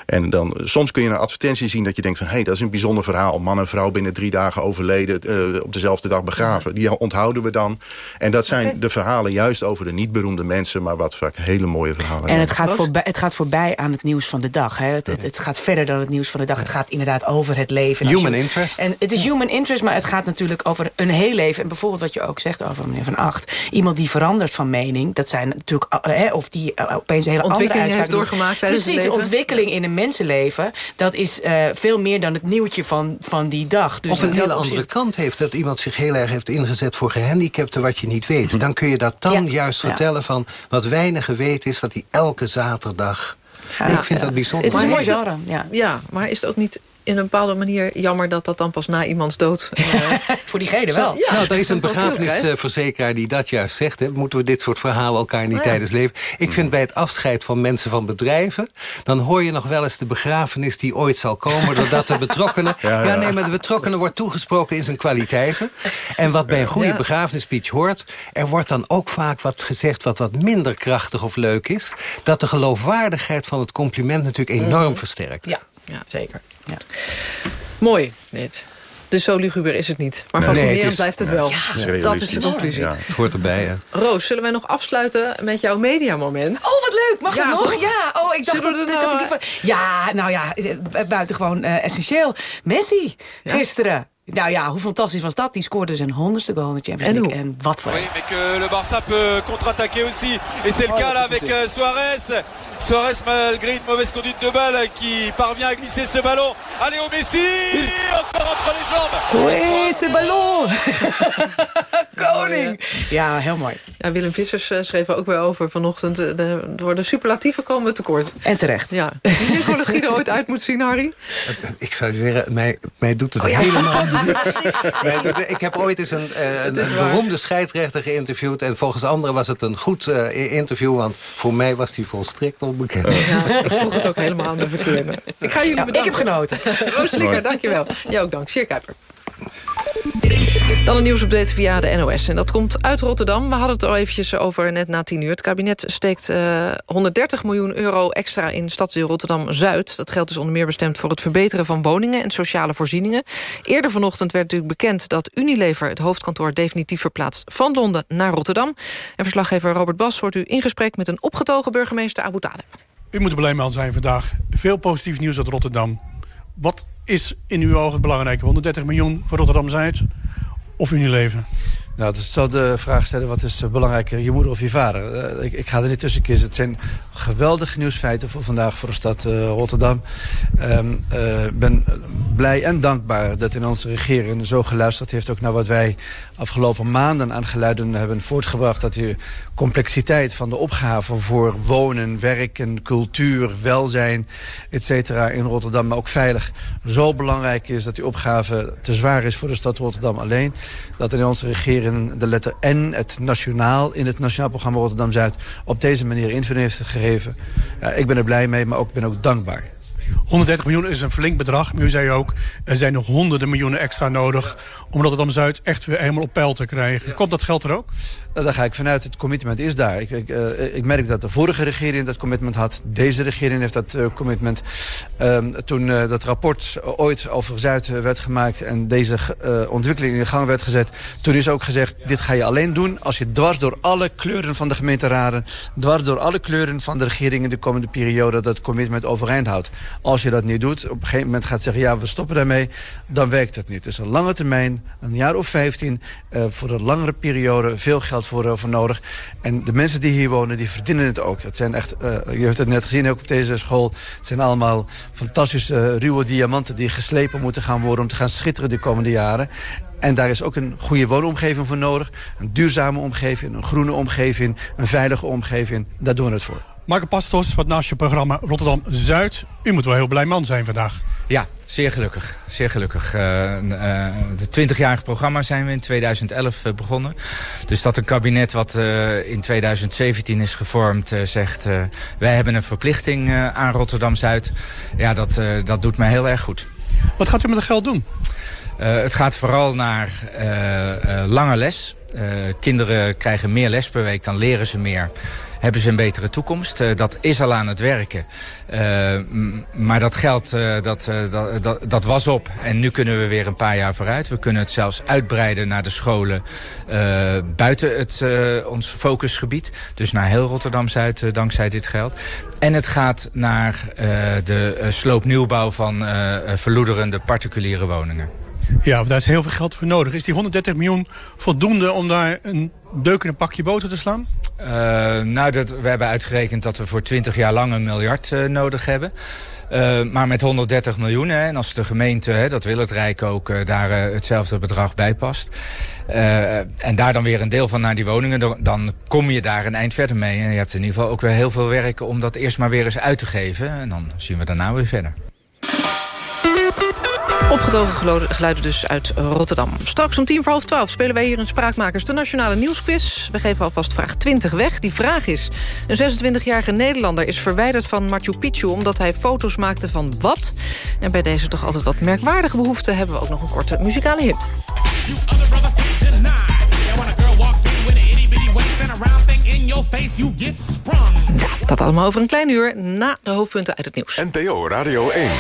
En dan, soms kun je een advertentie zien dat je denkt van... hé, hey, dat is een bijzonder verhaal. Man en vrouw binnen drie dagen overleden, eh, op dezelfde dag begraven. Die onthouden we dan. En dat zijn de verhalen juist over de niet beroemde mensen... maar wat vaak hele mooie verhalen En het zijn. gaat, voorbij, het gaat voorbij aan het nieuws van de dag. Hè. Het, het, het gaat verder dan het nieuws van de dag. Het gaat inderdaad over het leven. Human je- interest. En het is human interest, maar het gaat natuurlijk over een heel leven. En bijvoorbeeld wat je ook zegt over meneer Van Acht. Iemand die verandert van mening. Dat zijn natuurlijk... Hè, of die eh, opeens een hele andere heeft doorgemaakt tijdens het Precies, leven. ontwikkeling in een mensenleven. Dat is eh, veel meer dan het nieuwtje van, van die dag. Dus of een hele andere kant heeft... dat iemand zich heel erg heeft ingezet voor gehandicapten... wat je niet weet. Dan kun je dat dan juist Ja. vertellen van... wat weinigen weten is dat hij elke zaterdag... ik vind dat bijzonder. Mooi is het- genre, ja. ja, maar is het ook niet in een bepaalde manier jammer... dat dat dan pas na iemands dood... eh, Voor diegene Zo, wel. ja. nou, er is een begrafenisverzekeraar die dat juist zegt. Hè. Moeten we dit soort verhalen elkaar niet Oh ja. tijdens leven? Ik vind bij het afscheid van mensen van bedrijven... dan hoor je nog wel eens de begrafenis die ooit zal komen... doordat de betrokkenen... Ja, ja, ja. nee, maar de betrokkenen wordt toegesproken in zijn kwaliteiten. En wat bij een goede Ja. begrafenisspeech hoort... er wordt dan ook vaak wat gezegd wat wat minder krachtig of leuk is... dat de geloofwaardigheid van het compliment natuurlijk enorm versterkt. Ja, ja zeker. Ja. Mooi, dit. Dus zo luguber is het niet. Maar Nee, fascinerend het is- blijft het wel. het is dat is de conclusie. Ja. Het hoort erbij, hè. Roos, zullen wij nog afsluiten met jouw mediamoment? Oh, wat leuk. Mag Ja, dat nog? Ja, oh, ik dacht dat, dat, nou, ik die van- Ja, nou ja, eh, buitengewoon eh, essentieel. Messi, gisteren. Nou ja, hoe fantastisch was dat? Die scoorde zijn honderdste goal in de Champions En League. En wat voor... Oui, mais que le Barça peut contre-attaquer aussi. Et c'est le cas là avec euh, Suarez. Suarez, malgré une mauvaise conduite de balle, qui parvient à glisser ce ballon. Allez, au Messi Encore entre les jambes Oui, c'est ballon! Koning! Ja, heel mooi. Ja, Willem Vissers eh, schreef er ook weer over vanochtend. eh, De, er worden superlatieven komen tekort. En terecht. Ja. Die er ooit uit moet zien, Harry? Ik zou zeggen, mij, mij doet het Oh ja. helemaal ik heb ooit eens een, eh, een, is een waar. beroemde scheidsrechter geïnterviewd... en volgens anderen was het een goed eh, interview... want voor mij was die volstrekt onbekend. Ja, ik vroeg het ook helemaal aan de verkeerde. Ik ga jullie ik heb genoten. Roos dankjewel. Jij ook dank. Sjeer Kuiper. Dan een nieuwsupdate via de NOS. En dat komt uit Rotterdam. We hadden het al eventjes over net na tien uur. Het kabinet steekt eh, 130 miljoen euro extra in stadsdeel Rotterdam-Zuid. Dat geld is onder meer bestemd voor het verbeteren van woningen... en sociale voorzieningen. Eerder vanochtend werd natuurlijk bekend dat Unilever... het hoofdkantoor definitief verplaatst van Londen naar Rotterdam. En verslaggever Robert Bas hoort u in gesprek... met een opgetogen burgemeester Abu Taleb. U moet er blij mee zijn vandaag. Veel positief nieuws uit Rotterdam. Wat is in uw ogen het belangrijke? 130 miljoen voor Rotterdam-Zuid of Unilever? Nou, het zal de vraag stellen, wat is belangrijker, je moeder of je vader? Eh, ik, ik ga er niet tussen kiezen. Het zijn geweldige nieuwsfeiten voor vandaag voor de stad eh, Rotterdam. Ehm, eh, Ik ben blij en dankbaar dat in onze regering zo geluisterd heeft... ook naar wat wij afgelopen maanden aan geluiden hebben voortgebracht... dat die complexiteit van de opgave voor wonen, werken, cultuur, welzijn, et cetera... in Rotterdam, maar ook veilig, zo belangrijk is... dat die opgave te zwaar is voor de stad Rotterdam alleen. Dat in onze regering de letter N, het nationaal... in het Nationaal Programma Rotterdam-Zuid... op deze manier invulling heeft gegeven. Ik ben er blij mee, maar ook ben ook dankbaar. 130 miljoen is een flink bedrag. Maar u zei ook, er zijn nog honderden miljoenen extra nodig... om Rotterdam-Zuid echt weer helemaal op peil te krijgen. Komt dat geld er ook? Nou, daar ga ik vanuit. Het commitment is daar. Ik, ik, eh, ik merk dat de vorige regering dat commitment had. Deze regering heeft dat eh, commitment. Ehm, toen eh, dat rapport ooit over Zuid werd gemaakt... en deze ontwikkeling in gang werd gezet... toen is ook gezegd, dit ga je alleen doen... als je dwars door alle kleuren van de gemeenteraden... dwars door alle kleuren van de regering in de komende periode... dat commitment overeind houdt. Als je dat niet doet, op een gegeven moment gaat zeggen... ja, we stoppen daarmee, dan werkt het niet. Is een lange termijn, een jaar of 15... Uh, voor een langere periode veel geld voor, voor nodig. En de mensen die hier wonen, die verdienen het ook. Het zijn echt, uh, je hebt het net gezien ook op deze school... het zijn allemaal fantastische ruwe diamanten... die geslepen moeten gaan worden om te gaan schitteren de komende jaren. En daar is ook een goede woonomgeving voor nodig. Een duurzame omgeving, een groene omgeving, een veilige omgeving. Daar doen we het voor. Marco Pastos, wat naast je programma Rotterdam-Zuid. U moet wel heel blij man zijn vandaag. Ja, zeer gelukkig. Zeer gelukkig. Uh, uh, de 20-jarige programma zijn we in 2011 uh, begonnen. Dus dat een kabinet wat in 2017 is gevormd zegt... wij hebben een verplichting aan Rotterdam-Zuid. Ja, dat, dat doet mij heel erg goed. Wat gaat u met het geld doen? Het gaat vooral naar lange les. kinderen krijgen meer les per week, dan leren ze meer. Hebben ze een betere toekomst. dat is al aan het werken. maar dat geld, dat, dat, dat, dat, was op. En nu kunnen we weer een paar jaar vooruit. We kunnen het zelfs uitbreiden naar de scholen buiten het, ons focusgebied. Dus naar heel Rotterdam-Zuid dankzij dit geld. En het gaat naar de sloopnieuwbouw van verloederende particuliere woningen. Ja, daar is heel veel geld voor nodig. Is die 130 miljoen voldoende om daar een deuk in een pakje boter te slaan? Uh, nou, dat, we hebben uitgerekend dat we voor 20 jaar lang een miljard uh, nodig hebben. Uh, maar met 130 miljoen, hè, en als de gemeente, hè, dat wil het Rijk ook, daar hetzelfde bedrag bij past. en daar dan weer een deel van naar die woningen, dan, dan kom je daar een eind verder mee. En je hebt in ieder geval ook weer heel veel werk om dat eerst maar weer eens uit te geven. En dan zien we daarna weer verder. Opgetogen geluiden dus uit Rotterdam. Straks om tien voor half twaalf spelen wij hier in Spraakmakers... de Nationale Nieuwsquiz. We geven alvast vraag 20 weg. Die vraag is... een 26-jarige Nederlander is verwijderd van Machu Picchu... omdat hij foto's maakte van wat? En bij deze toch altijd wat merkwaardige behoeften... hebben we ook nog een korte muzikale hit. Dat allemaal over een klein uur na de hoofdpunten uit het nieuws. NPO Radio 1.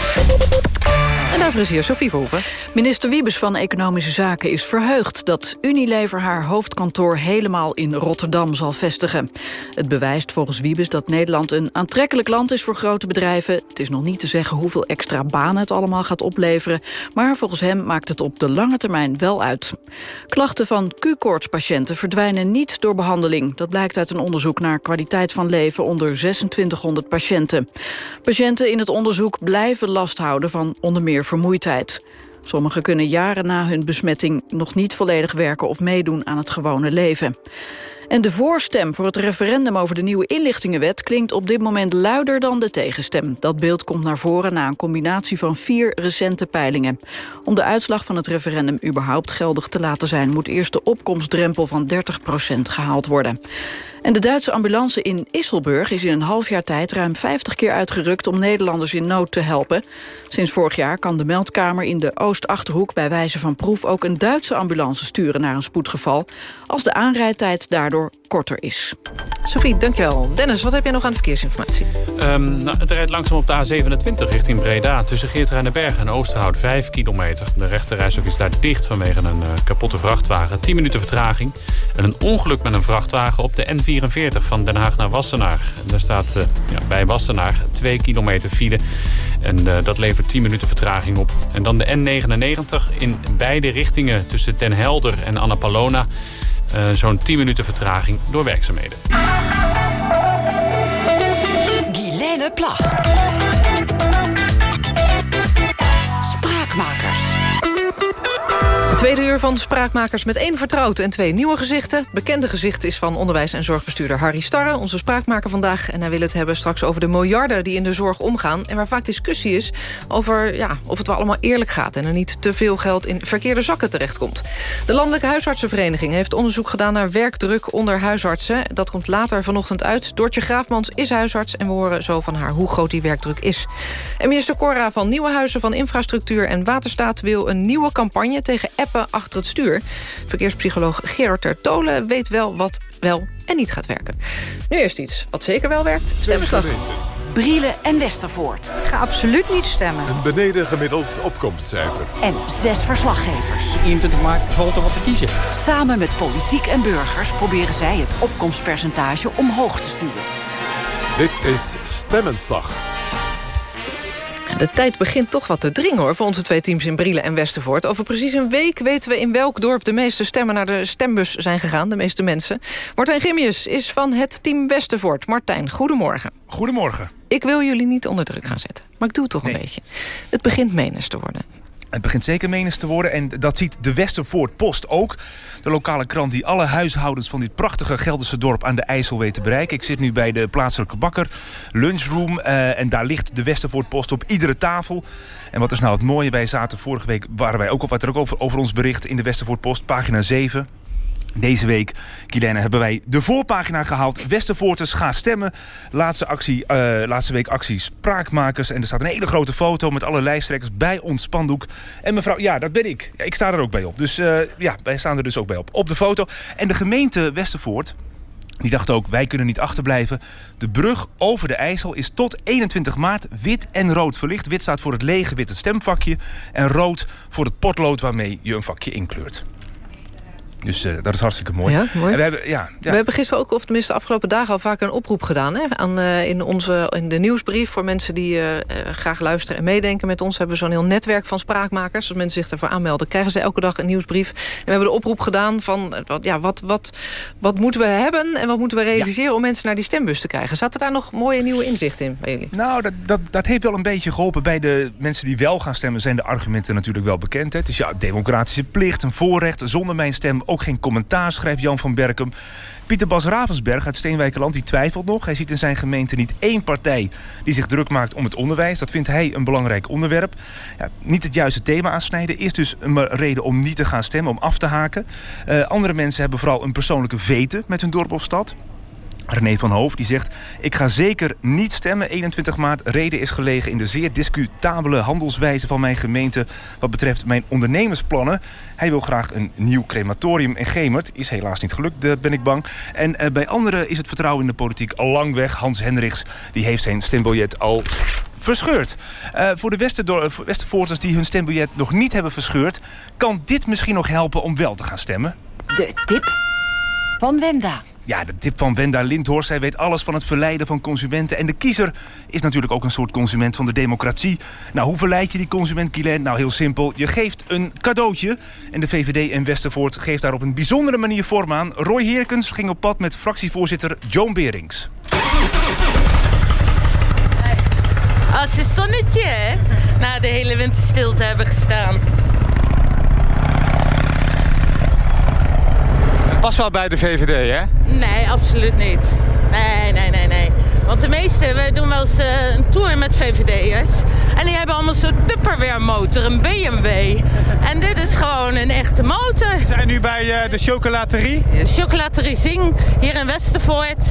En daarvoor is hier Sofie Verhoeven. Minister Wiebes van Economische Zaken is verheugd... dat Unilever haar hoofdkantoor helemaal in Rotterdam zal vestigen. Het bewijst volgens Wiebes dat Nederland een aantrekkelijk land is voor grote bedrijven. Het is nog niet te zeggen hoeveel extra banen het allemaal gaat opleveren... maar volgens hem maakt het op de lange termijn wel uit. Klachten van Q-koortspatiënten verdwijnen niet door behandeling. Dat blijkt uit een onderzoek naar kwaliteit van leven onder 2600 patiënten. Patiënten in het onderzoek blijven last houden van onder meer vermoeidheid. Sommigen kunnen jaren na hun besmetting nog niet volledig werken of meedoen aan het gewone leven. En de voorstem voor het referendum over de nieuwe inlichtingenwet... klinkt op dit moment luider dan de tegenstem. Dat beeld komt naar voren na een combinatie van vier recente peilingen. Om de uitslag van het referendum überhaupt geldig te laten zijn... moet eerst de opkomstdrempel van 30% gehaald worden. En de Duitse ambulance in Isselburg is in een half jaar tijd ruim 50 keer uitgerukt om Nederlanders in nood te helpen. Sinds vorig jaar kan de meldkamer in de Oost-Achterhoek bij wijze van proef ook een Duitse ambulance sturen naar een spoedgeval, als de aanrijdtijd daardoor korter is. Sophie, dankjewel. Dennis, wat heb jij nog aan verkeersinformatie? Um, nou, het rijdt langzaam op de A27 richting Breda. Tussen Geertruidenberg en Oosterhout 5 kilometer. De rechterrijstok is daar dicht vanwege een uh, kapotte vrachtwagen. 10 minuten vertraging. En een ongeluk met een vrachtwagen op de N44 van Den Haag naar Wassenaar. En daar staat uh, ja, bij Wassenaar 2 kilometer file. En uh, dat levert 10 minuten vertraging op. En dan de N99 in beide richtingen tussen Den Helder en Annapolona. Uh, Zo'n 10 minuten vertraging door werkzaamheden. Guilaine Plag. Tweede uur van Spraakmakers met één vertrouwd en twee nieuwe gezichten. Het bekende gezicht is van onderwijs- en zorgbestuurder Harry Starre... onze spraakmaker vandaag. En hij wil het hebben straks over de miljarden die in de zorg omgaan... en waar vaak discussie is over ja, of het wel allemaal eerlijk gaat... en er niet te veel geld in verkeerde zakken terechtkomt. De Landelijke Huisartsenvereniging heeft onderzoek gedaan... naar werkdruk onder huisartsen. Dat komt later vanochtend uit. Doortje Graafmans is huisarts en we horen zo van haar... hoe groot die werkdruk is. En minister Cora van Nieuwenhuizen van Infrastructuur en Waterstaat... wil een nieuwe campagne tegen app achter het stuur. Verkeerspsycholoog Gerard Tertolen weet wel wat wel en niet gaat werken. Nu eerst iets wat zeker wel werkt. Stemmenslag. Brielen en Westervoort. Ga absoluut niet stemmen. Een beneden gemiddeld opkomstcijfer. En zes verslaggevers. 21 maart valt er wat te kiezen. Samen met politiek en burgers proberen zij het opkomstpercentage omhoog te sturen. Dit is Stemmenslag. De tijd begint toch wat te dringen hoor, voor onze twee teams in Brielen en Westervoort. Over precies een week weten we in welk dorp de meeste stemmen naar de stembus zijn gegaan, de meeste mensen. Martijn Gimmius is van het team Westervoort. Martijn, goedemorgen. Goedemorgen. Ik wil jullie niet onder druk gaan zetten, maar ik doe het toch een beetje. Het begint menens te worden. Het begint zeker menens te worden en dat ziet de Westervoort Post ook. De lokale krant die alle huishoudens van dit prachtige Gelderse dorp aan de IJssel weet te bereiken. Ik zit nu bij de plaatselijke bakker, lunchroom. Uh, en daar ligt de Westervoort Post op iedere tafel. En wat is nou het mooie? Wij zaten vorige week, waren wij ook op wat er ook over, over ons bericht in de Westervoort Post, pagina 7. Deze week, Kilene, hebben wij de voorpagina gehaald. Westervoorters gaan stemmen. Laatste, actie, uh, laatste week actie Spraakmakers. En er staat een hele grote foto met alle lijsttrekkers bij ons spandoek. En mevrouw, ja, dat ben ik. Ik sta er ook bij op. Dus uh, ja, wij staan er dus ook bij op. Op de foto. En de gemeente Westervoort... Die dacht ook, wij kunnen niet achterblijven. De brug over de IJssel is tot 21 maart wit en rood verlicht. Wit staat voor het lege witte stemvakje. En rood voor het potlood waarmee je een vakje inkleurt. Dus uh, dat is hartstikke mooi. Ja, mooi. En we, hebben, ja, ja. we hebben gisteren ook, of tenminste de afgelopen dagen... al vaak een oproep gedaan hè? Aan, uh, in, onze, in de nieuwsbrief... voor mensen die uh, graag luisteren en meedenken met ons... hebben we zo'n heel netwerk van spraakmakers. Als mensen zich daarvoor aanmelden, krijgen ze elke dag een nieuwsbrief. En we hebben de oproep gedaan van... Wat, ja, wat, wat, wat moeten we hebben en wat moeten we realiseren... Ja. om mensen naar die stembus te krijgen? Zaten daar nog mooie nieuwe inzichten in bij jullie? Nou, dat, dat, dat heeft wel een beetje geholpen. Bij de mensen die wel gaan stemmen... zijn de argumenten natuurlijk wel bekend. Hè? Het is ja, democratische plicht, een voorrecht. Zonder mijn stem ook geen commentaar, schrijft Jan van Berkem. Pieter Bas Ravensberg uit Steenwijkerland die twijfelt nog. Hij ziet in zijn gemeente niet één partij die zich druk maakt om het onderwijs. Dat vindt hij een belangrijk onderwerp. Ja, niet het juiste thema aansnijden is dus een reden om niet te gaan stemmen, om af te haken. Uh, andere mensen hebben vooral een persoonlijke vete met hun dorp of stad. René van Hoof die zegt... ik ga zeker niet stemmen 21 maart. Reden is gelegen in de zeer discutabele handelswijze van mijn gemeente... wat betreft mijn ondernemersplannen. Hij wil graag een nieuw crematorium in Gemert. Is helaas niet gelukt, ben ik bang. En uh, bij anderen is het vertrouwen in de politiek al lang weg. Hans Hendricks die heeft zijn stembiljet al verscheurd. Uh, voor de Westervoorters die hun stembiljet nog niet hebben verscheurd... kan dit misschien nog helpen om wel te gaan stemmen. De tip van Wenda. Ja, de tip van Wenda Lindhorst. Zij weet alles van het verleiden van consumenten. En de kiezer is natuurlijk ook een soort consument van de democratie. Nou, hoe verleid je die consument, Kielen? Nou, heel simpel. Je geeft een cadeautje. En de VVD en Westervoort geeft daar op een bijzondere manier vorm aan. Roy Heerkens ging op pad met fractievoorzitter Joan Berings. Als het zonnetje, hè? Na de hele winter te hebben gestaan. Pas wel bij de VVD, hè? Nee, absoluut niet. Nee, nee, nee. Want de meeste, we doen wel eens uh, een tour met VVD'ers. En die hebben allemaal zo'n Tupperware motor, een BMW. En dit is gewoon een echte motor. We zijn nu bij uh, de chocolaterie. De chocolaterie Zing, hier in Westervoort.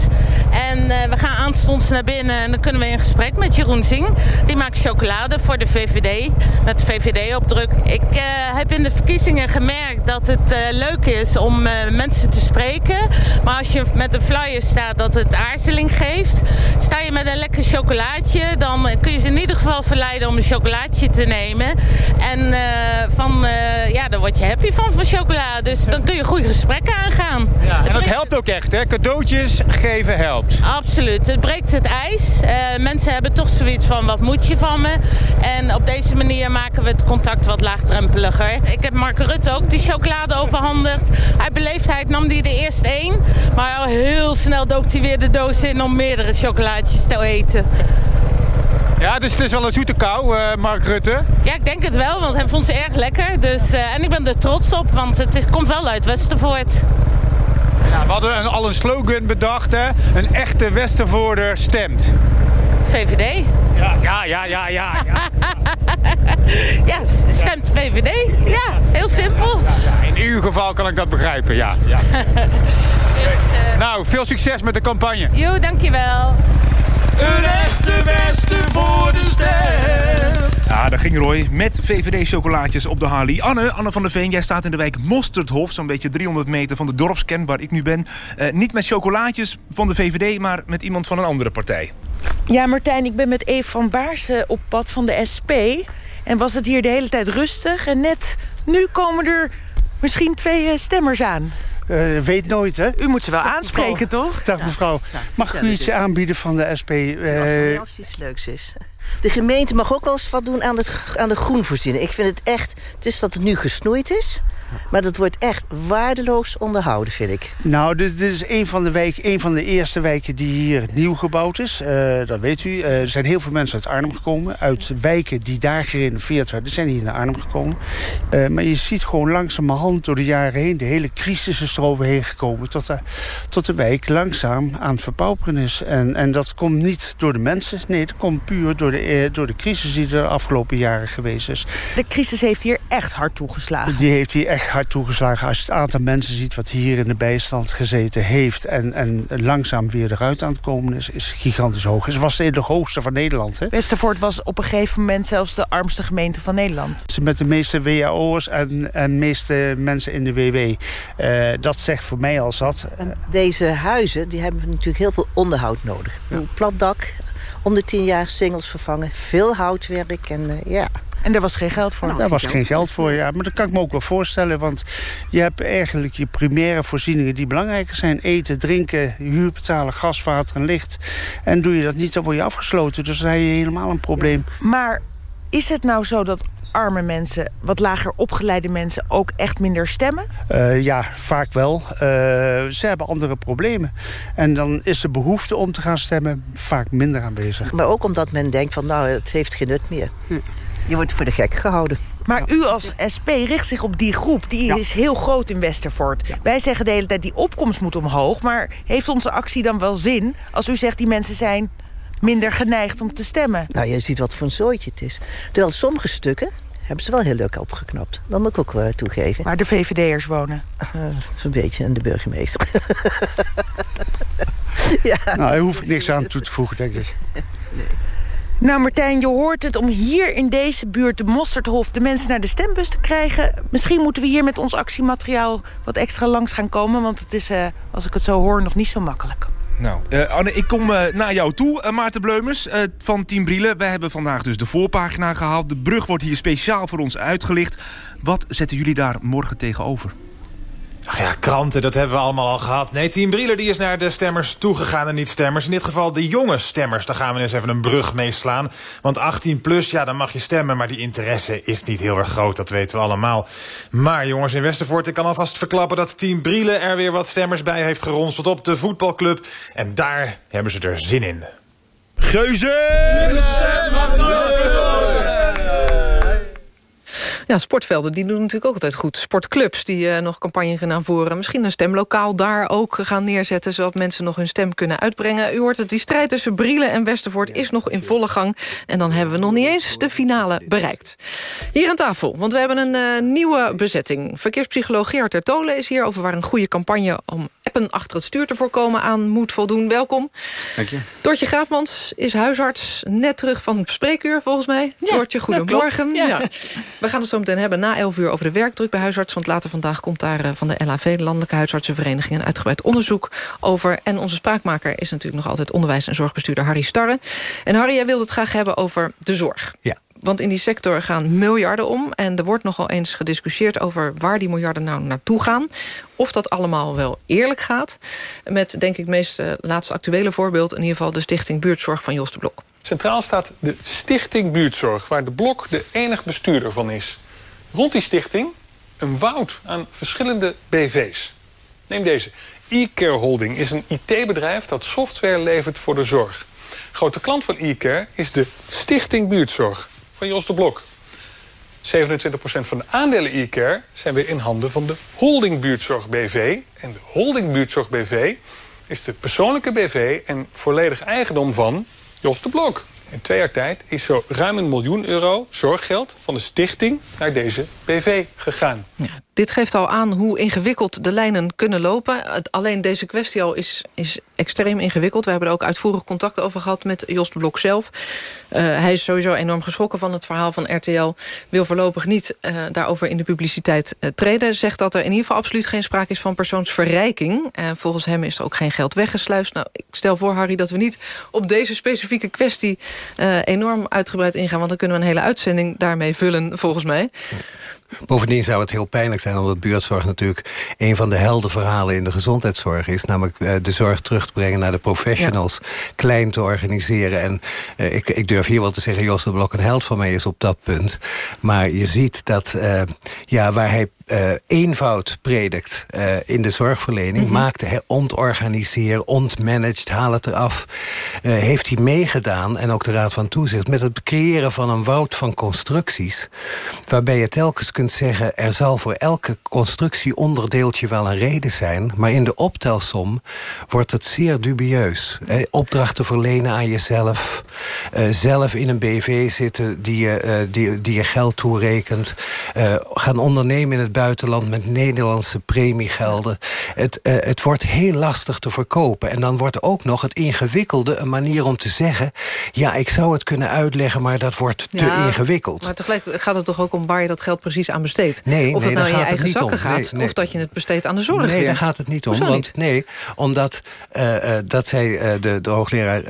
En uh, we gaan aanstonds naar binnen en dan kunnen we in gesprek met Jeroen Zing. Die maakt chocolade voor de VVD, met VVD-opdruk. Ik heb in de verkiezingen gemerkt dat het leuk is om mensen te spreken. Maar als je met een flyer staat dat het aarzeling geeft... sta je met een lekker chocolaatje... dan kun je ze in ieder geval verleiden om een chocolaatje te nemen. En uh, van, uh, ja, daar word je happy van, van chocola. Dus dan kun je goede gesprekken aangaan. Ja, en dat helpt ook echt, hè? Cadeautjes geven helpt. Absoluut. Het breekt het ijs. Uh, mensen hebben toch zoiets van, wat moet je van me? En op deze manier maken we het contact wat laagdrempeliger. Ik heb Mark Rutte ook die chocolade overhandigd. Uit beleefdheid nam hij er eerst één. Maar al heel snel dook hij weer de doos in om meerdere chocolaatjes te eten. Ja, dus het is wel een zoete kou, uh, Mark Rutte. Ja, ik denk het wel, want hij vond ze erg lekker. Dus, uh, en ik ben er trots op, want het is, komt wel uit Westervoort. Ja, we hadden een, al een slogan bedacht, hè? Een echte Westervoorder stemt. VVD. Ja, ja, ja, ja, ja. Ja, ja stemt VVD. Ja, heel simpel. Ja, In uw geval kan ik dat begrijpen, ja. ja. dus, uh... Nou, veel succes met de campagne. Jo, dankjewel. Een echte Westervoorder stemt. Ja, daar ging Roy met VVD-chocolaatjes op de Harley. Anne, Anne van der Veen, jij staat in de wijk Mosterdhof... zo'n beetje 300 meter van de dorpskern waar ik nu ben. Uh, niet met chocolaatjes van de VVD, maar met iemand van een andere partij. Ja, Martijn, ik ben met Eve van Baarsen op pad van de SP. En was het hier de hele tijd rustig. En net nu komen er misschien twee stemmers aan. Uh, weet nooit, hè? U moet ze wel aanspreken, toch? Dag mevrouw. Mag ik u iets aanbieden van de SP? Uh... Als iets leuks is. De gemeente mag ook wel eens wat doen aan, het, aan de groenvoorziening. Ik vind het echt... Het is dat het nu gesnoeid is... Maar dat wordt echt waardeloos onderhouden, vind ik. Nou, dit, is een van, de wijk, een van de eerste wijken die hier nieuw gebouwd is. Uh, dat weet u. Uh, er zijn heel veel mensen uit Arnhem gekomen. Uit wijken die daar gerenoveerd werden, zijn hier naar Arnhem gekomen. Uh, maar je ziet gewoon langzamerhand door de jaren heen... de hele crisis is er overheen gekomen... tot de, tot de wijk langzaam aan het verpauperen is. En, en dat komt niet door de mensen. Nee, dat komt puur door de, door de crisis die er de afgelopen jaren geweest is. De crisis heeft hier echt hard toegeslagen. Die heeft hier echt hard toegeslagen. Als je het aantal mensen ziet wat hier in de bijstand gezeten heeft... en, en langzaam weer eruit aan het komen is, is gigantisch hoog. Het was de hoogste van Nederland. Hè? Westervoort was op een gegeven moment zelfs de armste gemeente van Nederland. Met de meeste WAO'ers en, en meeste mensen in de WW. Uh, eh, dat zegt voor mij al zat. Deze huizen die hebben natuurlijk heel veel onderhoud nodig. Een plat dak, om de tien jaar singles vervangen. Veel houtwerk en uh, ja... En daar was geen geld voor? Daar was geen geld voor, ja. Maar dat kan ik me ook wel voorstellen. Want je hebt eigenlijk je primaire voorzieningen die belangrijker zijn. Eten, drinken, huur betalen, gas, water en licht. En doe je dat niet, dan word je afgesloten. Dus dan heb je helemaal een probleem. Maar is het nou zo dat arme mensen, wat lager opgeleide mensen... ook echt minder stemmen? Uh, ja, vaak wel. Uh, ze hebben andere problemen. En dan is de behoefte om te gaan stemmen vaak minder aanwezig. Maar ook omdat men denkt van, nou, het heeft geen nut meer. Hm. Je wordt voor de gek gehouden. Maar u als SP richt zich op die groep. Die is heel groot in Westervoort. Wij zeggen de hele tijd, die opkomst moet omhoog. Maar heeft onze actie dan wel zin... als u zegt, die mensen zijn minder geneigd om te stemmen? Nou, je ziet wat voor een zooitje het is. Terwijl sommige stukken hebben ze wel heel leuk opgeknapt. Dat moet ik ook uh, toegeven. Waar de VVD'ers wonen? Uh, Zo'n beetje, en de burgemeester. ja. Nou, daar hoef ik niks aan toe te voegen, denk ik. Nee. Nou Martijn, je hoort het om hier in deze buurt, de Mosterdhof... de mensen naar de stembus te krijgen. Misschien moeten we hier met ons actiemateriaal wat extra langs gaan komen... want het is, uh, als ik het zo hoor, nog niet zo makkelijk. Nou, uh, Anne, ik kom uh, naar jou toe, Maarten Bleumers van Team Brielen. Wij hebben vandaag dus de voorpagina gehaald. De brug wordt hier speciaal voor ons uitgelicht. Wat zetten jullie daar morgen tegenover? Ach ja, kranten, dat hebben we allemaal al gehad. Nee, Team Brieler die is naar de stemmers toegegaan en niet stemmers. In dit geval de jonge stemmers. Daar gaan we eens even een brug mee slaan. Want 18 plus, ja, dan mag je stemmen. Maar die interesse is niet heel erg groot, dat weten we allemaal. Maar jongens in Westervoort, ik kan alvast verklappen... dat Team Brielen er weer wat stemmers bij heeft geronseld op de voetbalclub. En daar hebben ze er zin in. Geuze! Ja, sportvelden die doen natuurlijk ook altijd goed. Sportclubs die uh, nog campagne gaan voeren. Misschien een stemlokaal daar ook gaan neerzetten... zodat mensen nog hun stem kunnen uitbrengen. U hoort het, die strijd tussen Brielen en Westervoort is nog in volle gang. En dan hebben we nog niet eens de finale bereikt. Hier aan tafel, want we hebben een uh, nieuwe bezetting. Verkeerspsycholoog Gerard Tertolen is hier... over waar een goede campagne om appen achter het stuur te voorkomen aan moet voldoen. Welkom. Dank je. Doortje Graafmans is huisarts, net terug van spreekuur volgens mij. Ja, Doortje, goedemorgen. Ja, ja. We gaan het zo meteen hebben na 11 uur over de werkdruk bij huisarts. Want later vandaag komt daar eh, van de LAV, de Landelijke Huisartsenvereniging... een uitgebreid onderzoek over. En onze spraakmaker is natuurlijk nog altijd onderwijs- en zorgbestuurder Harry Starre. En Harry, jij wilt het graag hebben over de zorg. Ja. Want in die sector gaan miljarden om. En er wordt nogal eens gediscussieerd over waar die miljarden nou naartoe gaan. Of dat allemaal wel eerlijk gaat. Met denk ik het meest uh, laatste actuele voorbeeld... in ieder geval de Stichting Buurtzorg van Jos de Blok. Centraal staat de Stichting Buurtzorg... waar de Blok de enige bestuurder van is. Rond die stichting een woud aan verschillende BV's. Neem deze. E-Care Holding is een IT-bedrijf dat software levert voor de zorg. Grote klant van E-Care is de Stichting Buurtzorg van Jos de Blok. 27% van de aandelen e-care zijn weer in handen van de Holding Buurtzorg BV. En de Holding Buurtzorg BV is de persoonlijke BV en volledig eigendom van Jos de Blok. In twee jaar tijd is zo ruim een miljoen euro zorggeld van de stichting naar deze BV gegaan. Dit geeft al aan hoe ingewikkeld de lijnen kunnen lopen. alleen deze kwestie al is, is extreem ingewikkeld. We hebben er ook uitvoerig contact over gehad met Jos Blok zelf. Uh, hij is sowieso enorm geschrokken van het verhaal van RTL. Wil voorlopig niet uh, daarover in de publiciteit uh, treden. Zegt dat er in ieder geval absoluut geen sprake is van persoonsverrijking. volgens hem is er ook geen geld weggesluist. Nou, ik stel voor, Harry, dat we niet op deze specifieke kwestie... enorm uitgebreid ingaan. Want dan kunnen we een hele uitzending daarmee vullen, volgens mij. Bovendien zou het heel pijnlijk zijn... omdat buurtzorg natuurlijk een van de heldenverhalen in de gezondheidszorg is. Namelijk uh, de zorg terug te brengen naar de professionals. Ja. Klein te organiseren. En uh, ik, ik durf hier wel te zeggen... Jos de Blok een held van mij is op dat punt. Maar je ziet dat uh, ja, waar hij uh, eenvoud predikt uh, in de zorgverlening... Mm -hmm. maakte hij ontorganiseer, ontmanaged, haal het eraf... Uh, heeft hij meegedaan, en ook de Raad van Toezicht... met het creëren van een woud van constructies... waarbij je telkens kunt zeggen... er zal voor elke constructieonderdeeltje wel een reden zijn... maar in de optelsom wordt het zeer dubieus. Hè? Opdrachten verlenen aan jezelf... zelf in een BV zitten die je, die, die je geld toerekent... gaan ondernemen in het buitenland met Nederlandse premiegelden. Het, uh, het wordt heel lastig te verkopen. En dan wordt ook nog het ingewikkelde een manier om te zeggen... ja, ik zou het kunnen uitleggen, maar dat wordt te ja, ingewikkeld. Maar tegelijk gaat het toch ook om waar je dat geld precies aan besteedt? Nee, of nee, het nou in je eigen zakken om. gaat, Nee, nee. of dat je het besteedt aan de zorg. Nee, weer. daar gaat het niet om. Want, niet? Nee, omdat uh, uh, dat zei de, de hoogleraar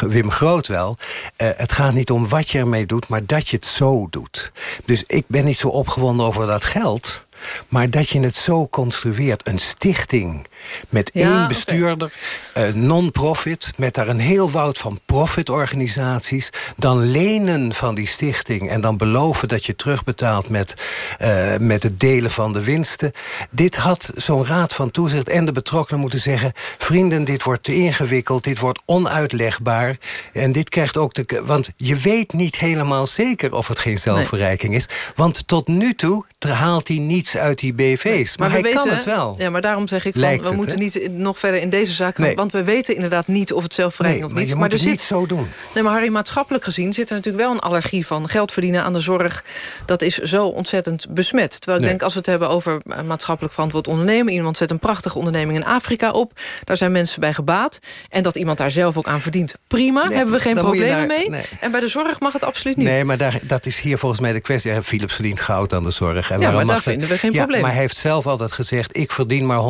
Wim Groot wel... Het gaat niet om wat je ermee doet, maar dat je het zo doet. Dus ik ben niet zo opgewonden over dat geld... Maar dat je het zo construeert, een stichting met Ja, één bestuurder, eh, non-profit... met daar een heel woud van profitorganisaties... dan lenen van die stichting en dan beloven dat je terugbetaalt... met, eh, met het delen van de winsten. Dit had zo'n raad van toezicht en de betrokkenen moeten zeggen... vrienden, dit wordt te ingewikkeld, dit wordt onuitlegbaar... en dit krijgt ook de... Want je weet niet helemaal zeker of het geen zelfverrijking is... want tot nu toe haalt hij niets uit die BV's. Maar, hij weten, kan het wel. Ja, maar daarom zeg ik, van, Lijkt we het, moeten niet nog verder in deze zaak. Nee. Want we weten inderdaad niet of het zelfverrijking Nee, of maar niet. je moet er het niet zo doen. Nee, maar Harry, maatschappelijk gezien zit er natuurlijk wel een allergie van. Geld verdienen aan de zorg, dat is zo ontzettend besmet. Terwijl ik Nee. denk, als we het hebben over eh, maatschappelijk verantwoord ondernemen... iemand zet een prachtige onderneming in Afrika op. Daar zijn mensen bij gebaat. En dat iemand daar zelf ook aan verdient, prima. Hebben we geen problemen daar- mee. En bij de zorg mag het absoluut niet. Nee, maar daar, dat is hier volgens mij de kwestie. Philips verdient goud aan de zorg. En Ja, waarom maar daar vinden we geen ja, probleem. Maar hij heeft zelf altijd gezegd... ik verdien maar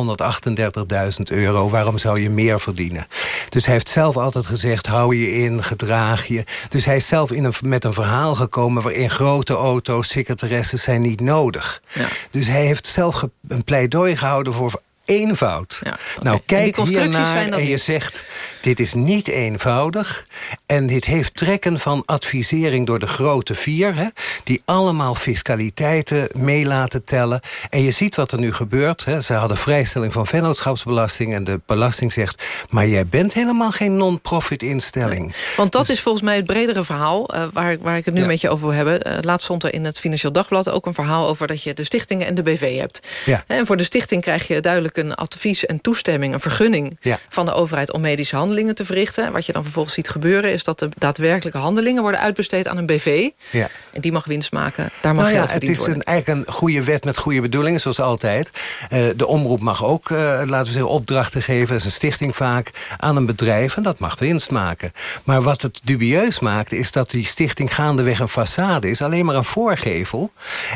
138.000 euro. Waarom zou je meer verdienen? Dus hij heeft zelf altijd gezegd... hou je in, gedraag je. Dus hij is zelf in een, met een verhaal gekomen... waarin grote auto's, secretaresses zijn niet nodig. Dus hij heeft zelf een pleidooi gehouden voor eenvoud. Nou, kijk hiernaar en je niet. zegt... dit is niet eenvoudig en dit heeft trekken van advisering door de grote vier... Hè, die allemaal fiscaliteiten mee laten tellen. En je ziet wat er nu gebeurt. Hè. Ze hadden vrijstelling van vennootschapsbelasting... en de belasting zegt... maar jij bent helemaal geen non-profit instelling. Want dat is volgens mij het bredere verhaal... eh, waar, waar ik het nu Ja. met je over wil hebben. Eh, laatst stond er in het Financieel Dagblad ook een verhaal... over dat je de stichtingen en de BV hebt. Ja. En voor de stichting krijg je duidelijk een advies en toestemming... een vergunning Ja. van de overheid om medische handelingen te verrichten. Wat je dan vervolgens ziet gebeuren... is dat de daadwerkelijke handelingen worden uitbesteed aan een BV. Ja. En die mag winst maken. Daar mag Nou ja, geld het is een, eigenlijk een goede wet met goede bedoelingen, zoals altijd. Eh, de omroep mag ook, eh, laten we zeggen, opdrachten geven... dat is een stichting vaak, aan een bedrijf... en dat mag winst maken. Maar wat het dubieus maakt, is dat die stichting gaandeweg een façade is... alleen maar een voorgevel.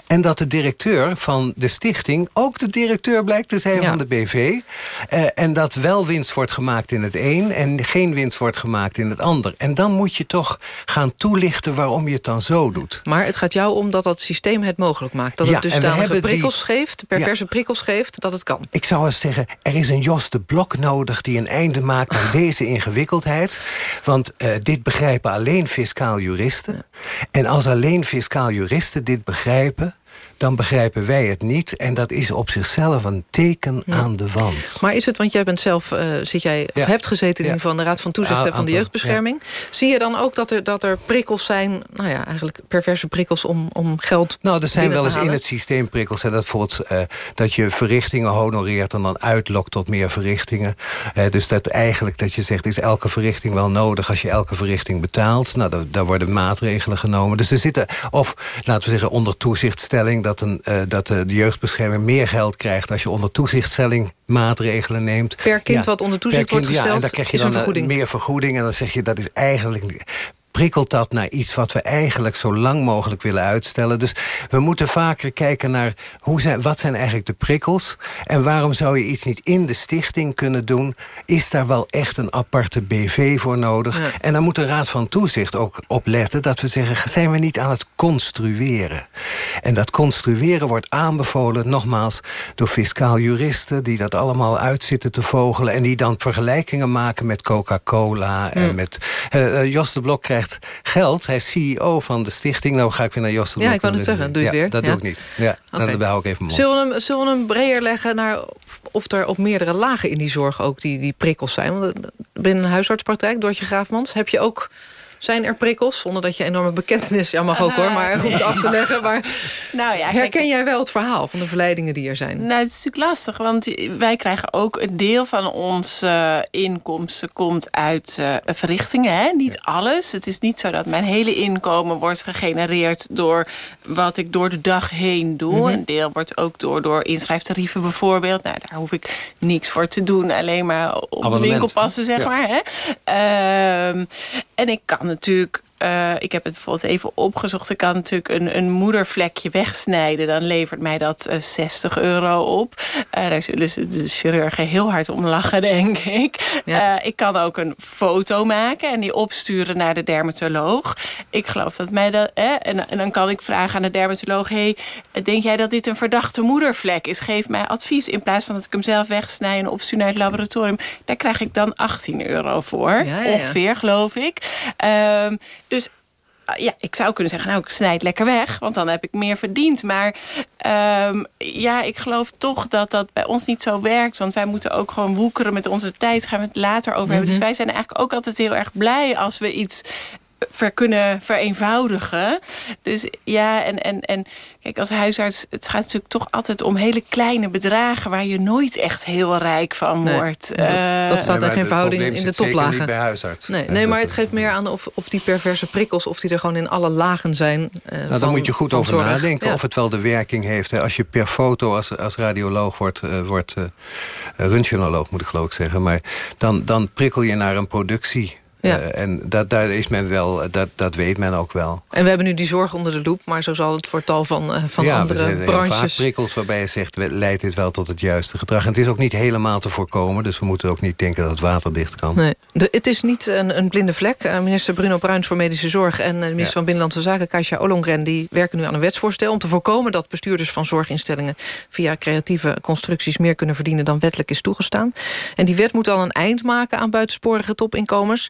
En dat de directeur van de stichting... ook de directeur blijkt te zijn Ja. van de BV. Eh, en dat wel winst wordt gemaakt in het een... en geen winst wordt gemaakt in het ander. En dan moet je toch gaan toelichten waarom je het dan zo doet. Maar het gaat jou om dat dat systeem het mogelijk maakt. Dat Ja, het dusdanige hebben die- prikkels geeft, perverse prikkels geeft, dat het kan. Ik zou eens zeggen, er is een Jos de Blok nodig... die een einde maakt aan deze ingewikkeldheid. Want eh, dit begrijpen alleen fiscaal juristen. En als alleen fiscaal juristen dit begrijpen... dan begrijpen wij het niet. En dat is op zichzelf een teken aan de wand. Maar is het, want jij bent zelf, eh, zit jij, Ja. hebt gezeten in Ja. van de Raad van Toezicht en van de Jeugdbescherming. Zie je dan ook dat er, dat er prikkels zijn, nou ja, eigenlijk perverse prikkels om, om geld Nou, er zijn wel eens in het systeem prikkels. Hè, dat, bijvoorbeeld, eh, dat je verrichtingen honoreert en dan uitlokt tot meer verrichtingen. Dus dat eigenlijk dat je zegt, is elke verrichting wel nodig als je elke verrichting betaalt? Nou, daar, daar worden maatregelen genomen. Dus er zitten, of laten we zeggen onder toezichtstelling... dat, een, eh, dat de jeugdbescherming meer geld krijgt als je onder toezichtstelling maatregelen neemt. Per kind wat onder toezicht kind, wordt Ja, en gesteld, dan krijg je dan eh, vergoeding. meer vergoeding. En dan zeg je, dat is eigenlijk prikkelt dat naar iets wat we eigenlijk zo lang mogelijk willen uitstellen. Dus we moeten vaker kijken naar hoe zijn, wat zijn eigenlijk de prikkels... en waarom zou je iets niet in de stichting kunnen doen? Is daar wel echt een aparte BV voor nodig? En dan moet de Raad van Toezicht ook op letten... dat we zeggen, zijn we niet aan het construeren? En dat construeren wordt aanbevolen, nogmaals... door fiscaal juristen die dat allemaal uitzitten te vogelen... en die dan vergelijkingen maken met Coca-Cola en met... Uh, Jos de Blok krijgt geld, hij is CEO van de stichting. Nou ga ik weer naar Jos. Ja, ik wou het zeggen, doe je ja, weer. dat doe ik niet. Ja, okay. dan hou ik even mond. Zullen we, hem, zullen we hem breder leggen naar of er op meerdere lagen in die zorg ook die, die prikkels zijn? Want binnen een huisartspraktijk, Doortje Graafmans, heb je ook zijn er prikkels? Zonder dat je enorme bekentenis... Ja, mag ook hoor, maar goed af te leggen. Maar nou ja, herken kijk, jij wel het verhaal van de verleidingen die er zijn? Nou, het is natuurlijk lastig, want wij krijgen ook... een deel van onze uh, inkomsten komt uit uh, verrichtingen. Hè? Niet alles. Het is niet zo dat mijn hele inkomen wordt gegenereerd... door wat ik door de dag heen doe. Mm -hmm. Een deel wordt ook door, door inschrijftarieven bijvoorbeeld. Nou, daar hoef ik niks voor te doen. Alleen maar op Abonnement. de winkel passen, zeg ja. maar. Hè? Uh, en ik kan natuurlijk... Uh, ik heb het bijvoorbeeld even opgezocht. Ik kan natuurlijk een, een moedervlekje wegsnijden. Dan levert mij dat uh, 60 euro op. Uh, daar zullen ze de chirurgen heel hard om lachen, denk ik. Ja. ik kan ook een foto maken en die opsturen naar de dermatoloog. Ik geloof dat mij dat... Eh, en, en, dan kan ik vragen aan de dermatoloog... Hey, denk jij dat dit een verdachte moedervlek is? Geef mij advies. In plaats van dat ik hem zelf wegsnij en opstuur naar het laboratorium. Daar krijg ik dan 18 euro voor. Ja, ja, ongeveer, geloof ik. Ja, ik zou kunnen zeggen, nou, ik snijd lekker weg. Want dan heb ik meer verdiend. Maar um, ja, ik geloof toch dat dat bij ons niet zo werkt. Want wij moeten ook gewoon woekeren met onze tijd. Gaan we het later over mm -hmm. hebben. Dus wij zijn eigenlijk ook altijd heel erg blij als we iets ver kunnen vereenvoudigen. Dus ja, en, en, en kijk, als huisarts... het gaat natuurlijk toch altijd om hele kleine bedragen... waar je nooit echt heel rijk van nee, wordt. Dat, uh, dat staat er geen verhouding in de toplagen. niet bij huisarts. Nee, nee maar het geeft meer aan of, of die perverse prikkels... of die er gewoon in alle lagen zijn uh, nou, van, Daar moet je goed over zorg. nadenken ja. of het wel de werking heeft. Als je per foto als, als radioloog wordt... Uh, wordt röntgenoloog moet ik geloof ik zeggen. Maar dan, dan prikkel je naar een productie... Ja. Uh, en dat, daar is men wel, dat, dat weet men ook wel. En we hebben nu die zorg onder de loep, maar zo zal het voor tal van, uh, van ja, andere er zijn branches. vaak prikkels waarbij je zegt, leidt dit wel tot het juiste gedrag. En het is ook niet helemaal te voorkomen, dus we moeten ook niet denken dat het waterdicht kan. Nee. De, het is niet een, een blinde vlek. Uh, minister Bruno Bruins voor Medische Zorg en minister ja. van Binnenlandse Zaken, Kasia Ollongren, die werken nu aan een wetsvoorstel om te voorkomen dat bestuurders van zorginstellingen via creatieve constructies meer kunnen verdienen dan wettelijk is toegestaan. En die wet moet dan een eind maken aan buitensporige topinkomens.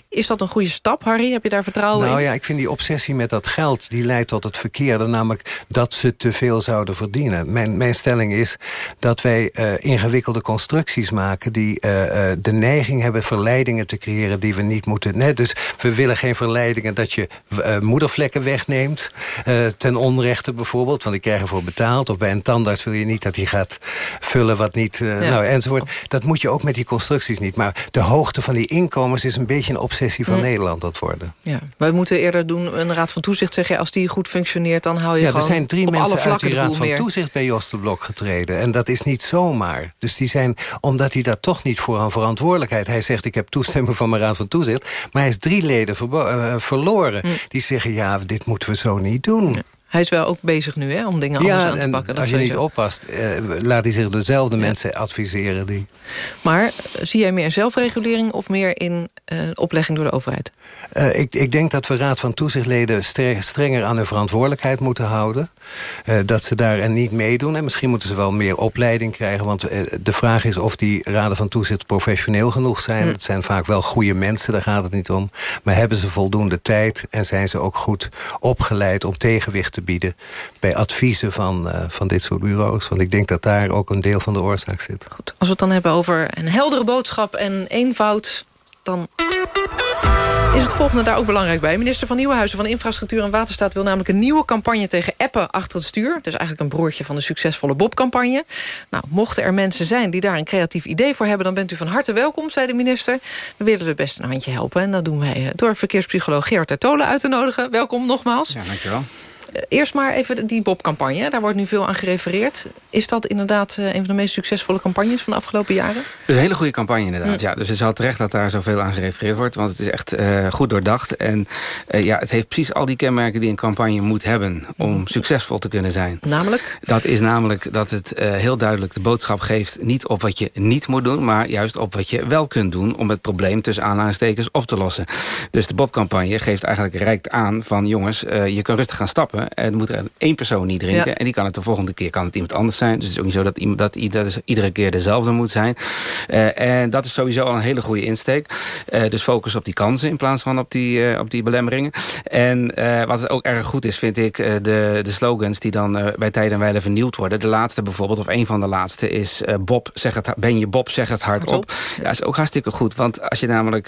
Is dat een goede stap, Harry? Heb je daar vertrouwen nou, in? Nou ja, ik vind die obsessie met dat geld... die leidt tot het verkeerde, namelijk dat ze te veel zouden verdienen. Mijn, mijn stelling is dat wij uh, ingewikkelde constructies maken... die uh, uh, de neiging hebben verleidingen te creëren die we niet moeten... Nee, dus we willen geen verleidingen dat je moedervlekken wegneemt... ten onrechte bijvoorbeeld, want die krijgen voor betaald. Of bij een tandarts wil je niet dat hij gaat vullen wat niet... Ja. Nou, enzovoort. Dat moet je ook met die constructies niet. Maar de hoogte van die inkomens is een beetje een obsessie van. Nederland dat worden. Ja, wij moeten eerder doen, een raad van toezicht zeggen... als die goed functioneert, dan hou je ja, gewoon er zijn drie op mensen uit die raad van meer. toezicht bij Jos de Blok getreden. En dat is niet zomaar. Dus die zijn, omdat hij daar toch niet voor een verantwoordelijkheid... hij zegt, ik heb toestemming van mijn raad van toezicht... maar hij is drie leden uh, verloren. Mm. Die zeggen, ja, dit moeten we zo niet doen. Ja. Hij is wel ook bezig nu hè, om dingen ja, anders aan te pakken. als je niet oppast, eh, laat hij zich dezelfde ja. mensen adviseren. Die... Maar uh, zie jij meer in zelfregulering of meer in uh, oplegging door de overheid? Uh, ik, ik, denk dat we raad van toezichtleden strenger aan hun verantwoordelijkheid moeten houden. Uh, dat ze daar en niet meedoen. En misschien moeten ze wel meer opleiding krijgen. Want uh, de vraag is of die raden van toezicht professioneel genoeg zijn. Het hm. zijn vaak wel goede mensen, daar gaat het niet om. Maar hebben ze voldoende tijd en zijn ze ook goed opgeleid om tegenwicht te bieden... bij adviezen van, van dit soort bureaus. Want ik denk dat daar ook een deel van de oorzaak zit. Goed, als we het dan hebben over een heldere boodschap en eenvoud... dan is het volgende daar ook belangrijk bij. Minister van Nieuwenhuizen van Infrastructuur en Waterstaat... wil namelijk een nieuwe campagne tegen appen achter het stuur. Dus eigenlijk een broertje van de succesvolle Bob-campagne. Nou, mochten er mensen zijn die daar een creatief idee voor hebben... dan bent u van harte welkom, zei de minister. We willen er best een handje helpen. En dat doen wij door verkeerspsycholoog Gerard Tertolen uit te nodigen. Welkom nogmaals. Ja, dankjewel. Eerst maar even die Bob-campagne. Daar wordt nu veel aan gerefereerd. Is dat inderdaad een van de meest succesvolle campagnes van de afgelopen jaren? Het is een hele goede campagne inderdaad. Ja. dus het is wel terecht dat daar zoveel aan gerefereerd wordt. Want het is echt goed doordacht. En ja, het heeft precies al die kenmerken die een campagne moet hebben... om succesvol te kunnen zijn. Namelijk? Dat is namelijk dat het heel duidelijk de boodschap geeft... niet op wat je niet moet doen, maar juist op wat je wel kunt doen... om het probleem tussen aanhalingstekens op te lossen. Dus de Bob-campagne geeft eigenlijk rijkt aan van... jongens, je kan rustig gaan stappen. En moet er één persoon niet drinken. Ja. En die kan het de volgende keer kan het iemand anders zijn. Dus het is ook niet zo dat, iemand, dat, dat iedere keer dezelfde moet zijn. Uh, en dat is sowieso al een hele goede insteek. Uh, dus focus op die kansen in plaats van op die, op die belemmeringen. En wat ook erg goed is, vind ik... de, de slogans die dan bij tijd en wijle vernieuwd worden. De laatste bijvoorbeeld, of een van de laatste... is Bob, zeg het, ben je Bob, zeg het hardop. Ja, is ook hartstikke goed. Want als je namelijk,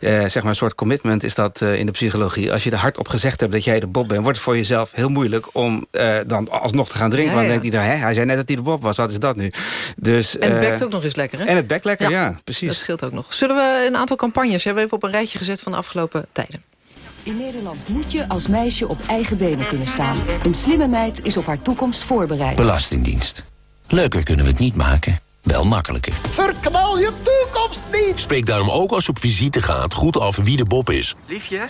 zeg maar een soort commitment is dat in de psychologie. Als je er hardop gezegd hebt dat jij de Bob bent... wordt het voor jezelf heel moeilijk om dan alsnog te gaan drinken. Ja, ja. Want dan denkt iedereen, hij zei net dat hij de Bob was. Wat is dat nu? Dus, en het bekt ook nog eens lekker, hè? En het bekt lekker, ja, ja, precies. Dat scheelt ook nog. Zullen we een aantal campagnes hebben even op een rijtje gezet van de afgelopen tijden? In Nederland moet je als meisje op eigen benen kunnen staan. Een slimme meid is op haar toekomst voorbereid. Belastingdienst. Leuker kunnen we het niet maken wel makkelijker. Verknal je toekomst niet! Spreek daarom ook als je op visite gaat goed af wie de Bob is. Liefje,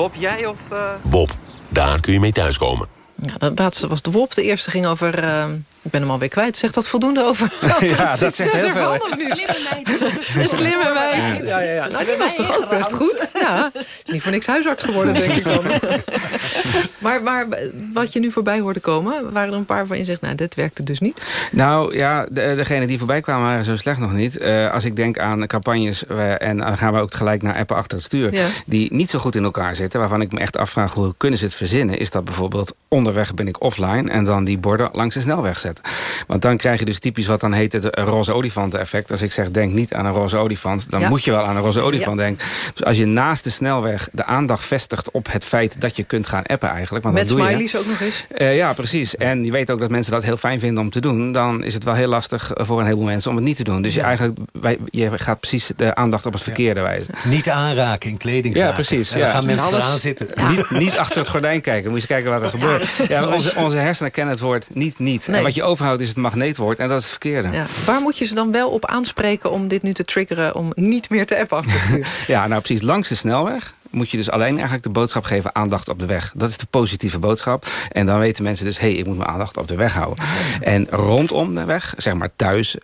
Bob jij of... Uh... Bob, daar kun je mee thuiskomen. Ja, de laatste was de Bob. De eerste ging over... Uh, ik ben hem alweer kwijt. Zegt dat voldoende over, over ja, dat zegt heel veel. Een slimme meid. Een slimme meid. Ja, ja, ja. Nou, die was toch ook best goed? Ja. Is niet voor niks huisarts geworden, denk ik dan. maar, maar wat je nu voorbij hoorde komen... waren er een paar waarvan je zegt... nou, dit werkte dus niet. Nou ja, de, degene die voorbij kwamen waren zo slecht nog niet. Uh, als ik denk aan campagnes... Uh, en dan gaan we ook gelijk naar appen achter het stuur... Ja. die niet zo goed in elkaar zitten... waarvan ik me echt afvraag hoe kunnen ze het verzinnen... is dat bijvoorbeeld onderweg ben ik offline... en dan die borden langs de snelweg zetten. Want dan krijg je dus typisch wat dan heet het roze olifanten effect. Als ik zeg denk niet aan een roze olifant... dan ja. moet je wel aan een roze olifant ja. denken. Dus als je naast de snelweg de aandacht vestigt op het feit... dat je kunt gaan appen eigenlijk. Want Met doe smileys je, ook nog eens. Uh, ja, precies. En je weet ook dat mensen dat heel fijn vinden om te doen. Dan is het wel heel lastig voor een heleboel mensen om het niet te doen. Dus je, eigenlijk, wij, je gaat precies de aandacht op het verkeerde wijzen. Niet aanraken in kledingzaken. Ja, precies. En dan gaan mensen eraan zitten. Niet, niet achter het gordijn kijken. Moet je eens kijken wat er gebeurt. Ja, onze, onze hersenen kennen het woord niet niet. Nee. En wat je overhoudt is het magneetwoord. En dat is het verkeerde. Ja. Waar moet je ze dan wel op aanspreken om dit nu te triggeren... om niet meer te appen af te sturen? ja, nou precies. Langs de snelweg moet je dus alleen eigenlijk de boodschap geven... aandacht op de weg. Dat is de positieve boodschap. En dan weten mensen dus, hé, hey, ik moet mijn aandacht op de weg houden. En rondom de weg, zeg maar thuis...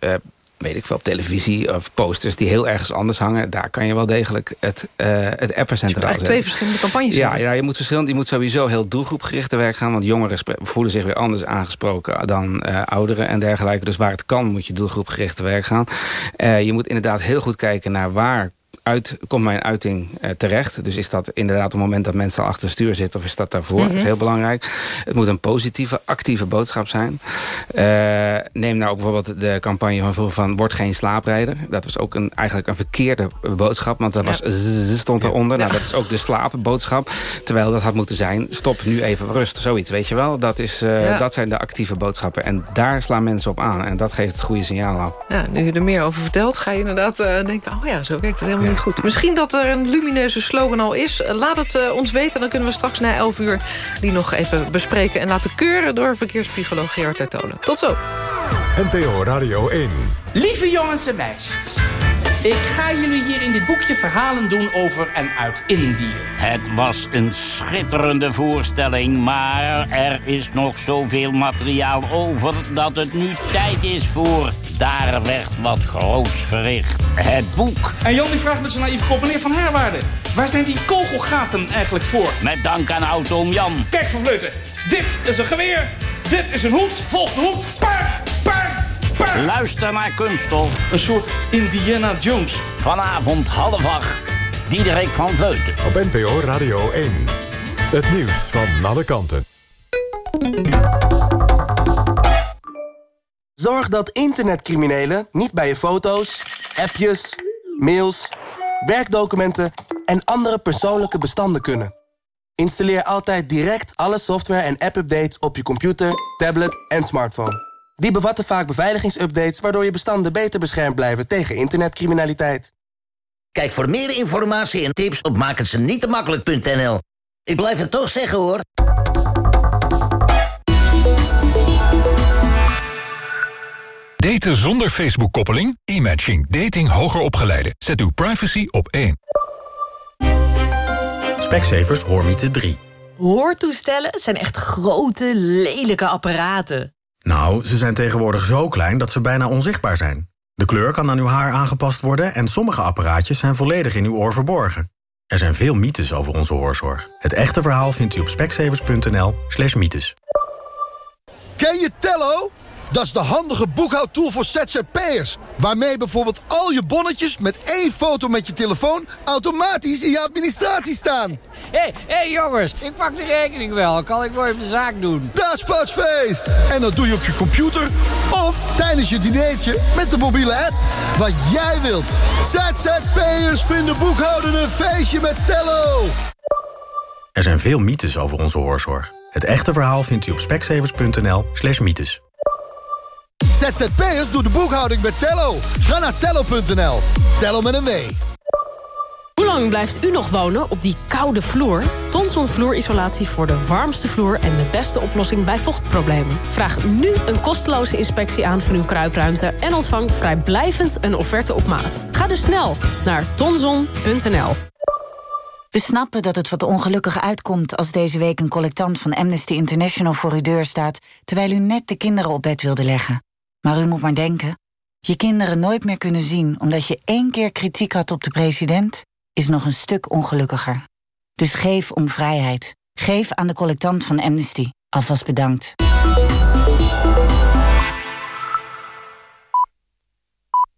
Weet ik veel, op televisie of posters die heel ergens anders hangen. Daar kan je wel degelijk het, uh, het appen centraal zetten. twee verschillende campagnes ja, ja, je moet verschillend, je moet sowieso heel doelgroepgericht te werk gaan. Want jongeren voelen zich weer anders aangesproken dan uh, ouderen en dergelijke. Dus waar het kan moet je doelgroepgericht te werk gaan. Uh, je moet inderdaad heel goed kijken naar waar uit, komt mijn uiting uh, terecht. Dus is dat inderdaad op het moment dat mensen al achter het stuur zitten... of is dat daarvoor? Mm -hmm. Dat is heel belangrijk. Het moet een positieve, actieve boodschap zijn. Uh, neem nou ook bijvoorbeeld de campagne van vroeger van... word geen slaaprijder. Dat was ook een, eigenlijk een verkeerde boodschap. Want dat ja. was stond eronder. Ja. Nou, dat is ook de slaapboodschap. Terwijl dat had moeten zijn... stop nu even rust. Zoiets, weet je wel. Dat, is, uh, ja. dat zijn de actieve boodschappen. En daar slaan mensen op aan. En dat geeft het goede signaal af. Ja, nu je er meer over vertelt... ga je inderdaad denken... oh ja, zo werkt het helemaal niet goed. Misschien dat er een lumineuze slogan al is. Laat het uh, ons weten, dan kunnen we straks na 11 uur... die nog even bespreken en laten keuren... door verkeerspsycholoog Gerard Tertolen. Tot zo. NPO Radio 1. Lieve jongens en meisjes. Ik ga jullie hier in dit boekje verhalen doen over en uit Indië. Het was een schitterende voorstelling, maar er is nog zoveel materiaal over... dat het nu tijd is voor Daar werd wat groots verricht. Het boek. En Jan die vraagt met zijn naïeve kop, meneer Van Herwaarde... waar zijn die kogelgaten eigenlijk voor? Met dank aan auto Jan. Kijk, Van Vleuten, dit is een geweer, dit is een hoed, volg de hoed, paar, paar... Luister naar Kunststof. Een soort Indiana Jones. Vanavond half acht. Diederik van Vleuten. Op NPO Radio 1. Het nieuws van alle kanten. Zorg dat internetcriminelen niet bij je foto's, appjes, mails, werkdocumenten en andere persoonlijke bestanden kunnen. Installeer altijd direct alle software en app-updates op je computer, tablet en smartphone. Die bevatten vaak beveiligingsupdates waardoor je bestanden beter beschermd blijven tegen internetcriminaliteit. Kijk voor meer informatie en tips op makkelijk.nl. Ik blijf het toch zeggen hoor. Daten zonder Facebook-koppeling? E-matching. Dating hoger opgeleide. Zet uw privacy op één. Specsavers Hoormieten 3. Hoortoestellen zijn echt grote, lelijke apparaten. Nou, ze zijn tegenwoordig zo klein dat ze bijna onzichtbaar zijn. De kleur kan aan uw haar aangepast worden... en sommige apparaatjes zijn volledig in uw oor verborgen. Er zijn veel mythes over onze hoorzorg. Het echte verhaal vindt u op speksevers.nl slash mythes. Ken je Tello? Dat is de handige boekhoudtool voor ZZP'ers. Waarmee bijvoorbeeld al je bonnetjes met één foto met je telefoon... automatisch in je administratie staan. Hé, hey, hey jongens, ik pak de rekening wel. Kan ik mooi de zaak doen? Dat is pas feest. En dat doe je op je computer of tijdens je dinertje met de mobiele app. Wat jij wilt. ZZP'ers vinden boekhouden een feestje met Tello. Er zijn veel mythes over onze hoorzorg. Het echte verhaal vindt u op speksevers.nl slash mythes. ZZP'ers doet de boekhouding met Tello. Ga naar tello.nl. Tello met een W. Hoe lang blijft u nog wonen op die koude vloer? Tonson vloerisolatie voor de warmste vloer en de beste oplossing bij vochtproblemen. Vraag nu een kosteloze inspectie aan van uw kruipruimte... en ontvang vrijblijvend een offerte op maat. Ga dus snel naar tonson.nl. We snappen dat het wat ongelukkig uitkomt als deze week een collectant van Amnesty International voor uw deur staat, terwijl u net de kinderen op bed wilde leggen. Maar u moet maar denken, je kinderen nooit meer kunnen zien omdat je één keer kritiek had op de president, is nog een stuk ongelukkiger. Dus geef om vrijheid. Geef aan de collectant van Amnesty. Alvast bedankt.